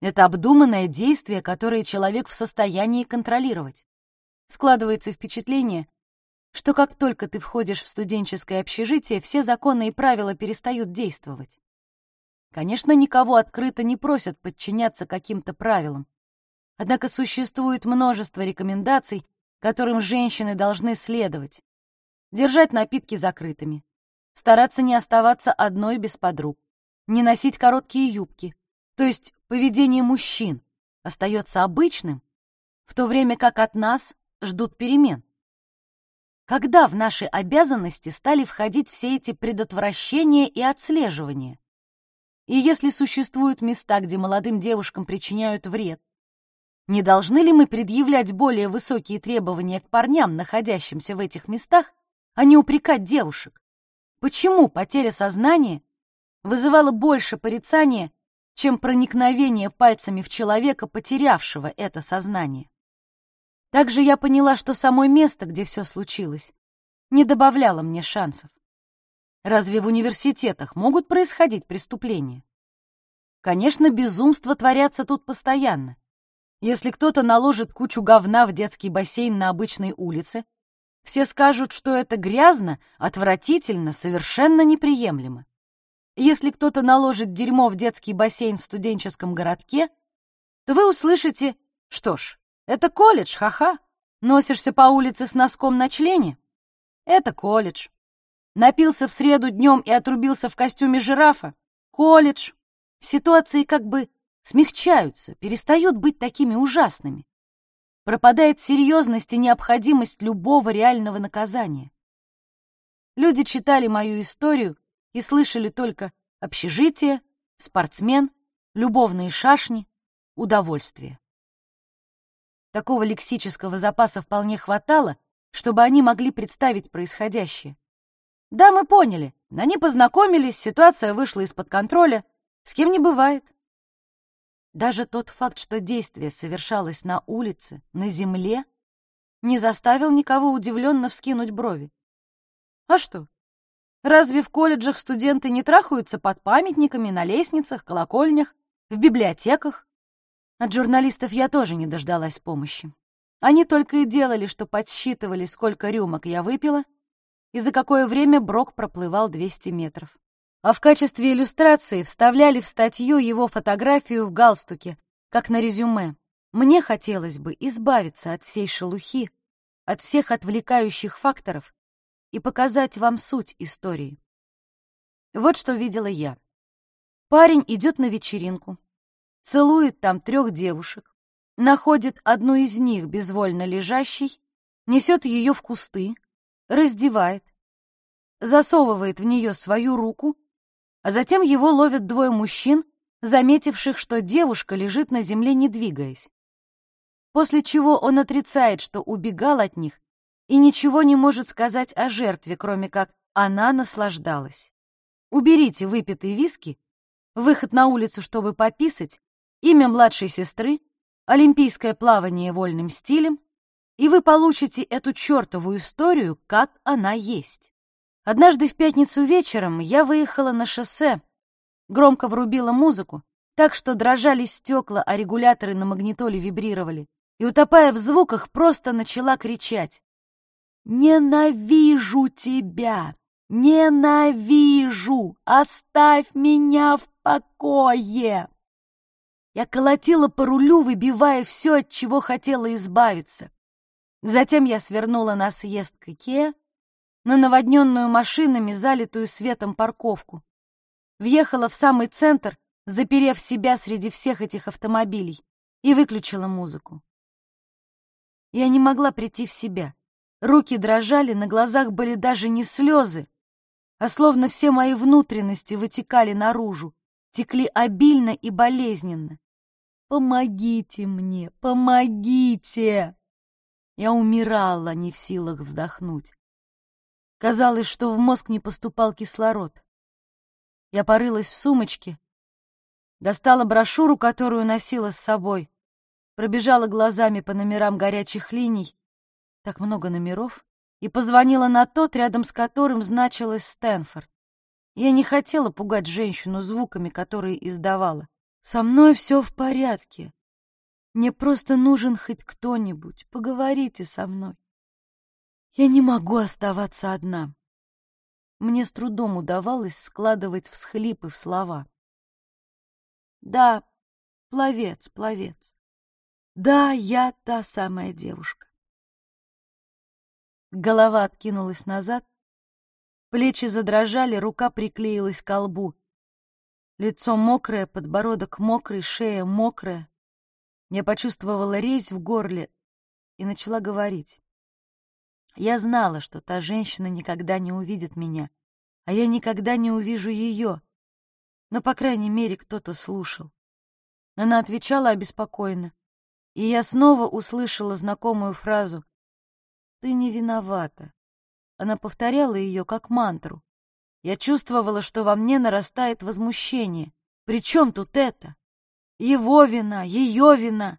Это обдуманное действие, которое человек в состоянии контролировать. Складывается впечатление, что как только ты входишь в студенческое общежитие, все законы и правила перестают действовать. Конечно, никого открыто не просят подчиняться каким-то правилам. Однако существует множество рекомендаций, которым женщины должны следовать. Держать напитки закрытыми, стараться не оставаться одной без подруг, не носить короткие юбки, то есть поведение мужчин остается обычным, в то время как от нас ждут перемен. Когда в наши обязанности стали входить все эти предотвращения и отслеживания? И если существуют места, где молодым девушкам причиняют вред, не должны ли мы предъявлять более высокие требования к парням, находящимся в этих местах, а не упрекать девушек? Почему потеря сознания вызывала больше порицания, чем проникновение пальцами в человека, потерявшего это сознание? Также я поняла, что само место, где все случилось, не добавляло мне шансов. Разве в университетах могут происходить преступления? Конечно, безумства творятся тут постоянно. Если кто-то наложит кучу говна в детский бассейн на обычной улице, все скажут, что это грязно, отвратительно, совершенно неприемлемо. Если кто-то наложит дерьмо в детский бассейн в студенческом городке, то вы услышите, что ж, это колледж, ха-ха. Носишься по улице с носком на члене? Это колледж. Напился в среду днем и отрубился в костюме жирафа? Колледж. Ситуации как бы смягчаются, перестают быть такими ужасными. Пропадает серьезность и необходимость любого реального наказания. Люди читали мою историю и слышали только общежитие, спортсмен, любовные шашни, удовольствие. Такого лексического запаса вполне хватало, чтобы они могли представить происходящее. Да, мы поняли. Они познакомились, ситуация вышла из-под контроля. С кем не бывает. Даже тот факт, что действие совершалось на улице, на земле, не заставил никого удивленно вскинуть брови. А что? Разве в колледжах студенты не трахаются под памятниками, на лестницах, колокольнях, в библиотеках? От журналистов я тоже не дождалась помощи. Они только и делали, что подсчитывали, сколько рюмок я выпила и за какое время Брок проплывал 200 метров а в качестве иллюстрации вставляли в статью его фотографию в галстуке, как на резюме. Мне хотелось бы избавиться от всей шелухи, от всех отвлекающих факторов и показать вам суть истории. Вот что видела я. Парень идет на вечеринку, целует там трех девушек, находит одну из них безвольно лежащей, несет ее в кусты, раздевает, засовывает в нее свою руку а затем его ловят двое мужчин, заметивших, что девушка лежит на земле, не двигаясь. После чего он отрицает, что убегал от них, и ничего не может сказать о жертве, кроме как она наслаждалась. Уберите выпитые виски, выход на улицу, чтобы пописать, имя младшей сестры, олимпийское плавание вольным стилем, и вы получите эту чертову историю, как она есть. Однажды в пятницу вечером я выехала на шоссе, громко врубила музыку, так что дрожали стекла, а регуляторы на магнитоле вибрировали, и, утопая в звуках, просто начала кричать. «Ненавижу тебя! Ненавижу! Оставь меня в покое!» Я колотила по рулю, выбивая все, от чего хотела избавиться. Затем я свернула на съезд к Икеа, на наводненную машинами, залитую светом парковку. Въехала в самый центр, заперев себя среди всех этих автомобилей, и выключила музыку. Я не могла прийти в себя. Руки дрожали, на глазах были даже не слезы, а словно все мои внутренности вытекали наружу, текли обильно и болезненно. «Помогите мне, помогите!» Я умирала, не в силах вздохнуть. Казалось, что в мозг не поступал кислород. Я порылась в сумочке, достала брошюру, которую носила с собой, пробежала глазами по номерам горячих линий, так много номеров, и позвонила на тот, рядом с которым значилась Стэнфорд. Я не хотела пугать женщину звуками, которые издавала. «Со мной все в порядке. Мне просто нужен хоть кто-нибудь. Поговорите со мной. Я не могу оставаться одна». Мне с трудом удавалось складывать всхлипы в слова. «Да, пловец, пловец. Да, я та самая девушка. Голова откинулась назад, плечи задрожали, рука приклеилась к лбу. Лицо мокрое, подбородок мокрый, шея мокрая. Я почувствовала резь в горле и начала говорить. Я знала, что та женщина никогда не увидит меня, а я никогда не увижу ее. Но, по крайней мере, кто-то слушал. Она отвечала обеспокоенно, и я снова услышала знакомую фразу «Ты не виновата». Она повторяла ее как мантру. Я чувствовала, что во мне нарастает возмущение. При чем тут это? Его вина, ее вина.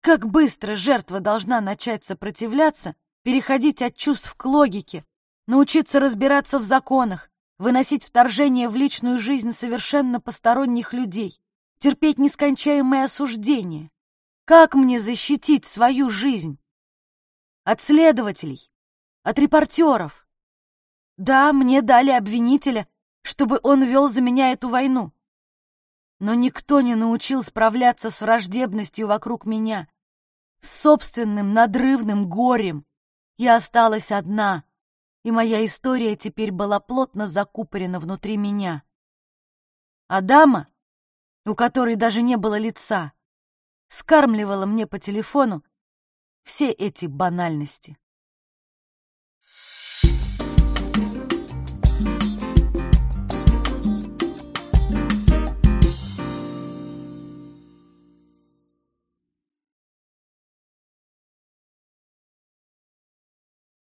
Как быстро жертва должна начать сопротивляться, переходить от чувств к логике, научиться разбираться в законах, выносить вторжение в личную жизнь совершенно посторонних людей, терпеть нескончаемые осуждения. Как мне защитить свою жизнь? От следователей, от репортеров. Да, мне дали обвинителя, чтобы он вел за меня эту войну. Но никто не научил справляться с враждебностью вокруг меня, с собственным надрывным горем. Я осталась одна, и моя история теперь была плотно закупорена внутри меня. Адама, у которой даже не было лица, скармливала мне по телефону все эти банальности.